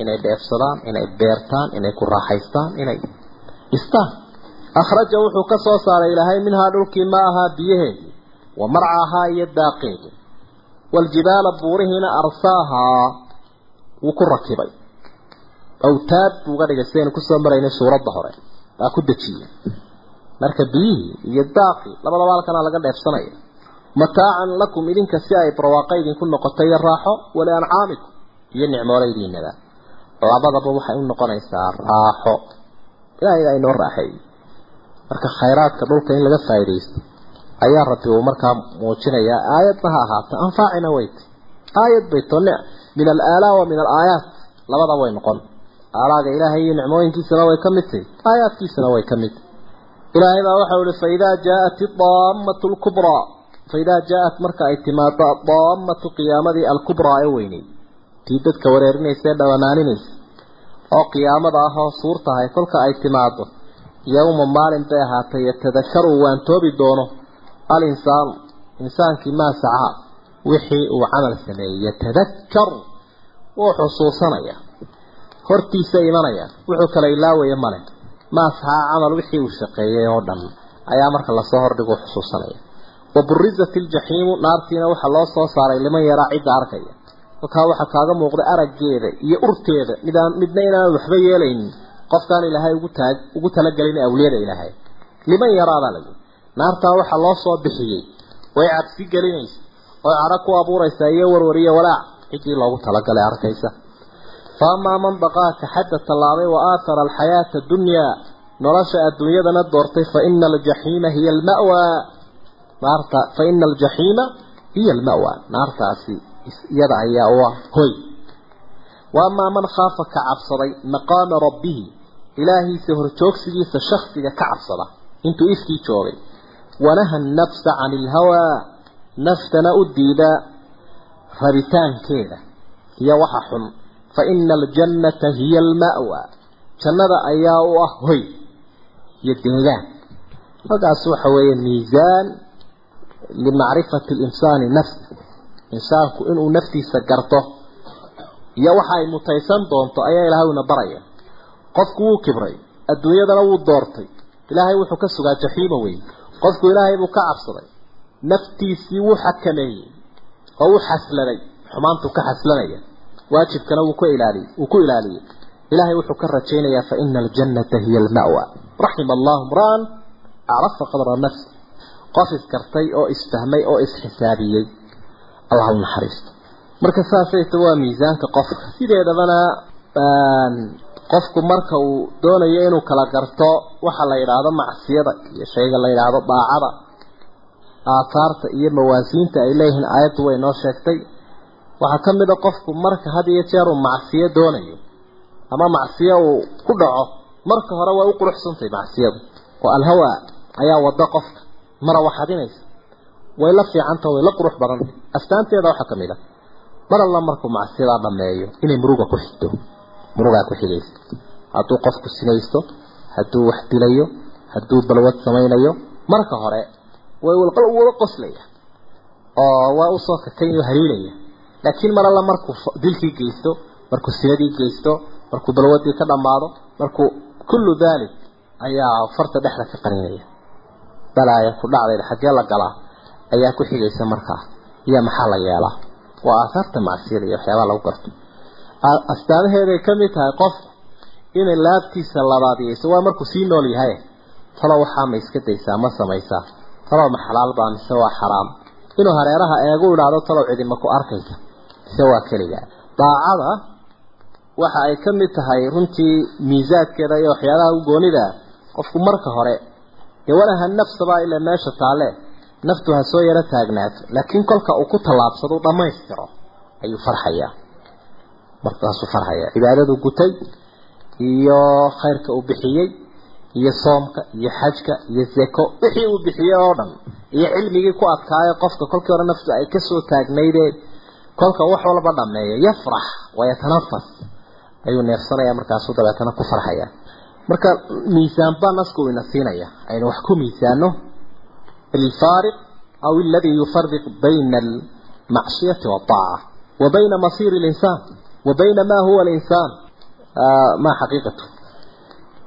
Inay dheefsadaan inay beertaan inay ku raaxaystaan inay istaan. Akhraja wuxuu ka soo saaray ilaahay minhaa dhulkii ma ahaa biyaheedii wa marcahaa iyo daaqeedii. Waljibaala buurihiina arsaahaa wuu ku rakibay awtaad buu uga dhigay sidaynu ku soo maraynay suuradda hore waa ku dejiyey marka biyihii iyo daaqii labadaba halkana laga dheefsanaya mataacan lakum idinka si ay barwaaqo idinku noqotay iyo raaxo wali ancaamikum iyo nicmooleydiinaba labadaba waxay u noqonaysaa raaxo ilaahay baa inoo raaxeeyey marka khayraadka dhulka in laga faa'iidaysto ayaa rabbi uu markaa muujinayaa aayadna ha ahaata anfaacina weyt aayad bay to min alaalaa wa min alaayaat labada way noqon aalaaga ilaahay iyo nicmooyinkiisana way ka mid tahay. Aayaadkiisana way ka mid ilaahay baa waxau ihi faidaa jaaءat idaammatu lkubraa faidaa jaaءat marka ay timaado adaammatu qiyaamadii alkubraa ee weynay tii dadka wareerinaysa ee dhawanaaninaysa oo qiyaamada ah oo suurtahay kolka ay timaado yowma maalin bay ahaatay yatadakaru waan toobi doono. Alinsaanu insaankii maa sacaa wixii uu camal sameeyey yatadakar wuu xusuusanaya hortiisa imanaya. Wuxuu kala ilaawaya male maa sacaa camal wixii uu shaqeeyey oo dhan. Ayaa marka la soo hordhigo xusuusanaya waburizat iljaxiimu naartiina waxaa loo soo saaray liman yaraa cidda arkaya. Kolkaa waxaa kaaga muuqda araggeeda iyo urteeda. Midaan midna inaan waxba yeelaynin. Qofkaan ilaahay ugu taag ugu talagelin awliyada ilaahay. Liman yaraadaa lagu naartaa waxaa loo soo bixiyey. Way cabsi gelinaysa. Oo cadho ku abuuraysa iyo warwariyo walaac. Ciddii loogu talagalay arkaysa fa amaa man baqaa ka xadda tallaabay wa aatara alxayaata dunyaa nolosha adduunyadana doortay fa ina aljaxiima hiya alma'waa naarta fa ina aljaxiima hiya alma'waa naartaasi iyada ayaa u ah hoy. Wa amaa man khaafa ka cabsaday maqaama rabbihi. Ilaahiisa horjoogsigiisa shaksiga ka cabsada. Intuu ifkii joogay. Wanaha annafsa cani ilhawaa naftana u diida rabitaankeeda. Iyo waxa xun fa ina aljannata hiya alma'wa jannada ayaa u ah hoy iyo deegaan. Halkaas waxa weeye miisaan limacrifati alinsaani nafsa insaanku inuu naftiisa garto iyo waxa ay mutaysan doonto ayaa ilaahayna baraya. Qofku wuu kibray adduunyadana wuu doortay. Ilaahay wuxuu ka sugaa jaxiima wey qofku ilaahay buu ka cabsaday. Naftiisii wuu xakameeyey oo wuu xasladay. Xumaantuu ka xaslanaya waajibkana wuu ku ilaaliyey wuu ku ilaaliyey ilaahay wuxuu ka rajaynayaa fa ina aljannata hiya alma'wa. Raxima allahu mra'an acrafa qadra nafsi. Qof iskartay oo isfahmay oo isxisaabiyey. Allah u naxariisto marka saasayta waa miisaanka qofka. Sideedabana qofku marka uu doonayo inuu kala garto waxa la yidhaahdo macsiyada iyo shayga la yidhaahdo daacada aathaarta iyo mawaasiinta ay leeyihiin aayaddu way noo sheegtay waxaa ka mid a qofku marka had iyo jeer uu macsiyo doonayo ama macsiyo uu ku dhaco marka hore way u quruxsantahay macsiyadu. Oo alhawa ayaa wada qofka mara waxadinaysa way la fiicantah way la qurux badantay astaanteeda waxaa ka mid a mar alla markuu macsiyadaa dhameeyo inay muruga ku xigto murugaa ku xigaysa hadduu qofku sinaysto hadduu wax dilayo hadduu balwad samaynayo marka hore way wada qoslaya oo waa u soo kakaynyo haliilaya laakiin mar alla markuu dilkii geysto markuu sinadii geysto markuu balwadii ka dhammaado markuu kullu daalik ayaa farta dhexda ka qaninaya balaaya ku dhacdayda xaggee la galaa ayaa ku xigaysa markaa iyo maxaa la yeelaa? Waa aahaarta macsiyada iyo waxyaabaha lagu garto. Astaamaheeday ka tahay qofku inay laabtiisa labaadiyeyso waa markuu sii nool yahay. Talo waxaa ma iska daysaa ma samaysaa. Talow ma xalaal baa mise waa xaraam. Inuu hareeraha eegu idhaahdo talow cidima ku arkaysa mise waa keligaa daacada waxa ay ka mid tahay runtii miisaadkeeda iyo waxyaabaha u goonida qofku marka hore dee walaha nafsabaa ilaa meesha taale naftu ha soo yaro taagnaato laakiin kolka uu ku tallaabsado u dhammaystiro ayuu farxayaa markaasuu farxaya. Cibaadadu gutay iyo khayrka uu bixiyey iyo soomka iyo xajka iyo zeko wixii uu bixiyey oo dhan iyo cilmigii ku adkaayo qofka kolkii hore naftu ay ka soo taagnaydeen kolka wax walba dhameeyo yafrax wayatanafas ayuu neefsanayaa markaasuu dabeetana ku farxaya. Marka miisaan baa nasku ina siinaya. Aynu wax ku miisaano. Alfaariq aw alladhi yufarriq bayna almacsiyati waaطaaca wa bayna masiiri alinsaan. Wa bayna ma huwa alinsaan. Ma xaqiiqatu.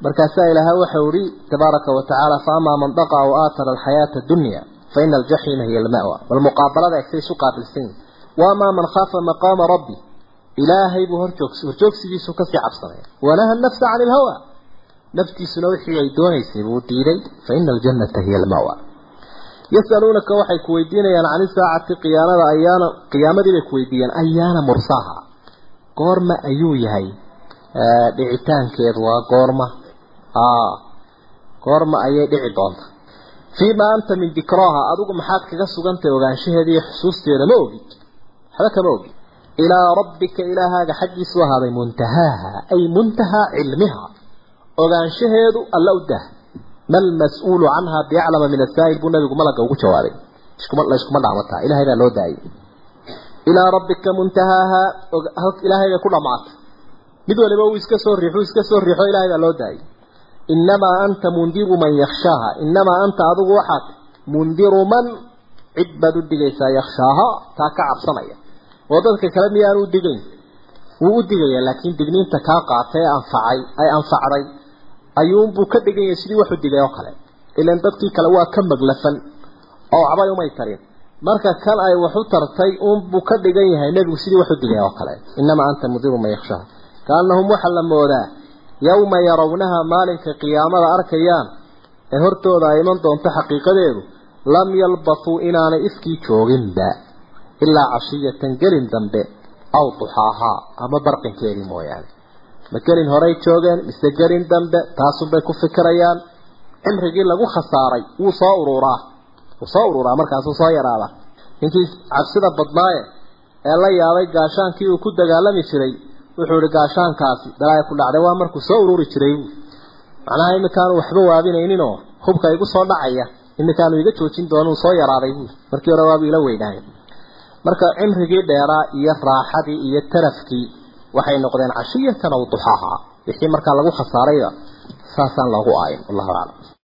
Markaasaa ilaahay waxau ihi tabaaraka wa tacaala faamaa man daqa aw aatara alxayaata addunya faina aljaxiima hiya alma'wa. Bal muqaabalada egsay isu qaabilsan yihiin وأما من خاف مقام ربي إلهي بهرجوكس هرجوكس بيسو كسي عبصنا ونهى النفس عن الهوى نفتي سنوحي يدوني سيبو ديري فإن الجنة هي المأوى يسألونك وحي كويدين عن الساعة قيامة أيانا قيامة دي كويدين أيانا مرساها قورما أيو يهي دعيتان كيدوا قورما آه قورما أيي دعي دونت فيما أنت من ذكراها أدوك محاك كسوك أنت وغان شهدي حسوستي ما waxba kama ogi ilaa rabbika ilaahaaga xaggiisu ahaaday muntahaaha ay muntahaa cilmiha. Ogaanshaheedu alla u dah. Mal mas'uulu canhaa biyaclama min asaa'il buu nabigu malaga ugu jawaabay iskuma dhacma taa ilahay baa loo daayay ilaa rabbika muntahaaha ilaahayga ku dhamaato mid waliba uu iska soo riixo iska soo riixo ilahay baa loo daayay inamaa anta mundiru man yakhshaaha. Inamaa anta adigu waxaad. Mundiru man cid baad u dhigaysaa yakhshaaha taa ka cabsanaya oo dadka kale miyaan u digayn wuu u digaya laakiin digniinta kaa qaatay ee anfacay ay anfacday ayuunbuu ka dhigan yahay sidii waxu digay oo kale. Ilan dadkii kale waa ka maglafan oo waxbay umay tarin marka kan ay wax u tartay uunbuu ka dhigan yahay nebigu sidii waxu digay oo kale. Innamaa anta mundiru man yakhshaaha kaanahum waxaa la moodaa yowma yarawnaha maalinka qiyaamada arkayaan ee hortooda ay iman doonto xaqiiqadeedu lam yalbathuu inaanay ifkii jooginba ilaa cashiyatan gelin dambe aw duxaahaa ama barqinkeedii mooyaane ma gelin horey joogeen mise gelin dambe taasunbay ku fikirayaan cimrigii lagu khasaaray wuu soo ururaa wuu soo ururaa markaasuu soo yaraada ninkii cabsida badnaaye ee la yaabay gaashaankii uu ku dagaalami jiray wuxuu ihi gaashaankaasi dalaaya ku dhacday waa markuu soo ururi jiray macnaha iminkaanu waxba waabinayninoo hubka igu soo dhacaya iminkaanu iga joojin doonuu soo yaraaday buui markii hore waabu ila weynaay marka cimrigii dheeraa iyo raaxadii iyo tarafkii waxay noqdeen cashiyatan aw duxaaha. Wixii markaa lagu khasaarayba saasaan loogu aayin. Wallahu aclam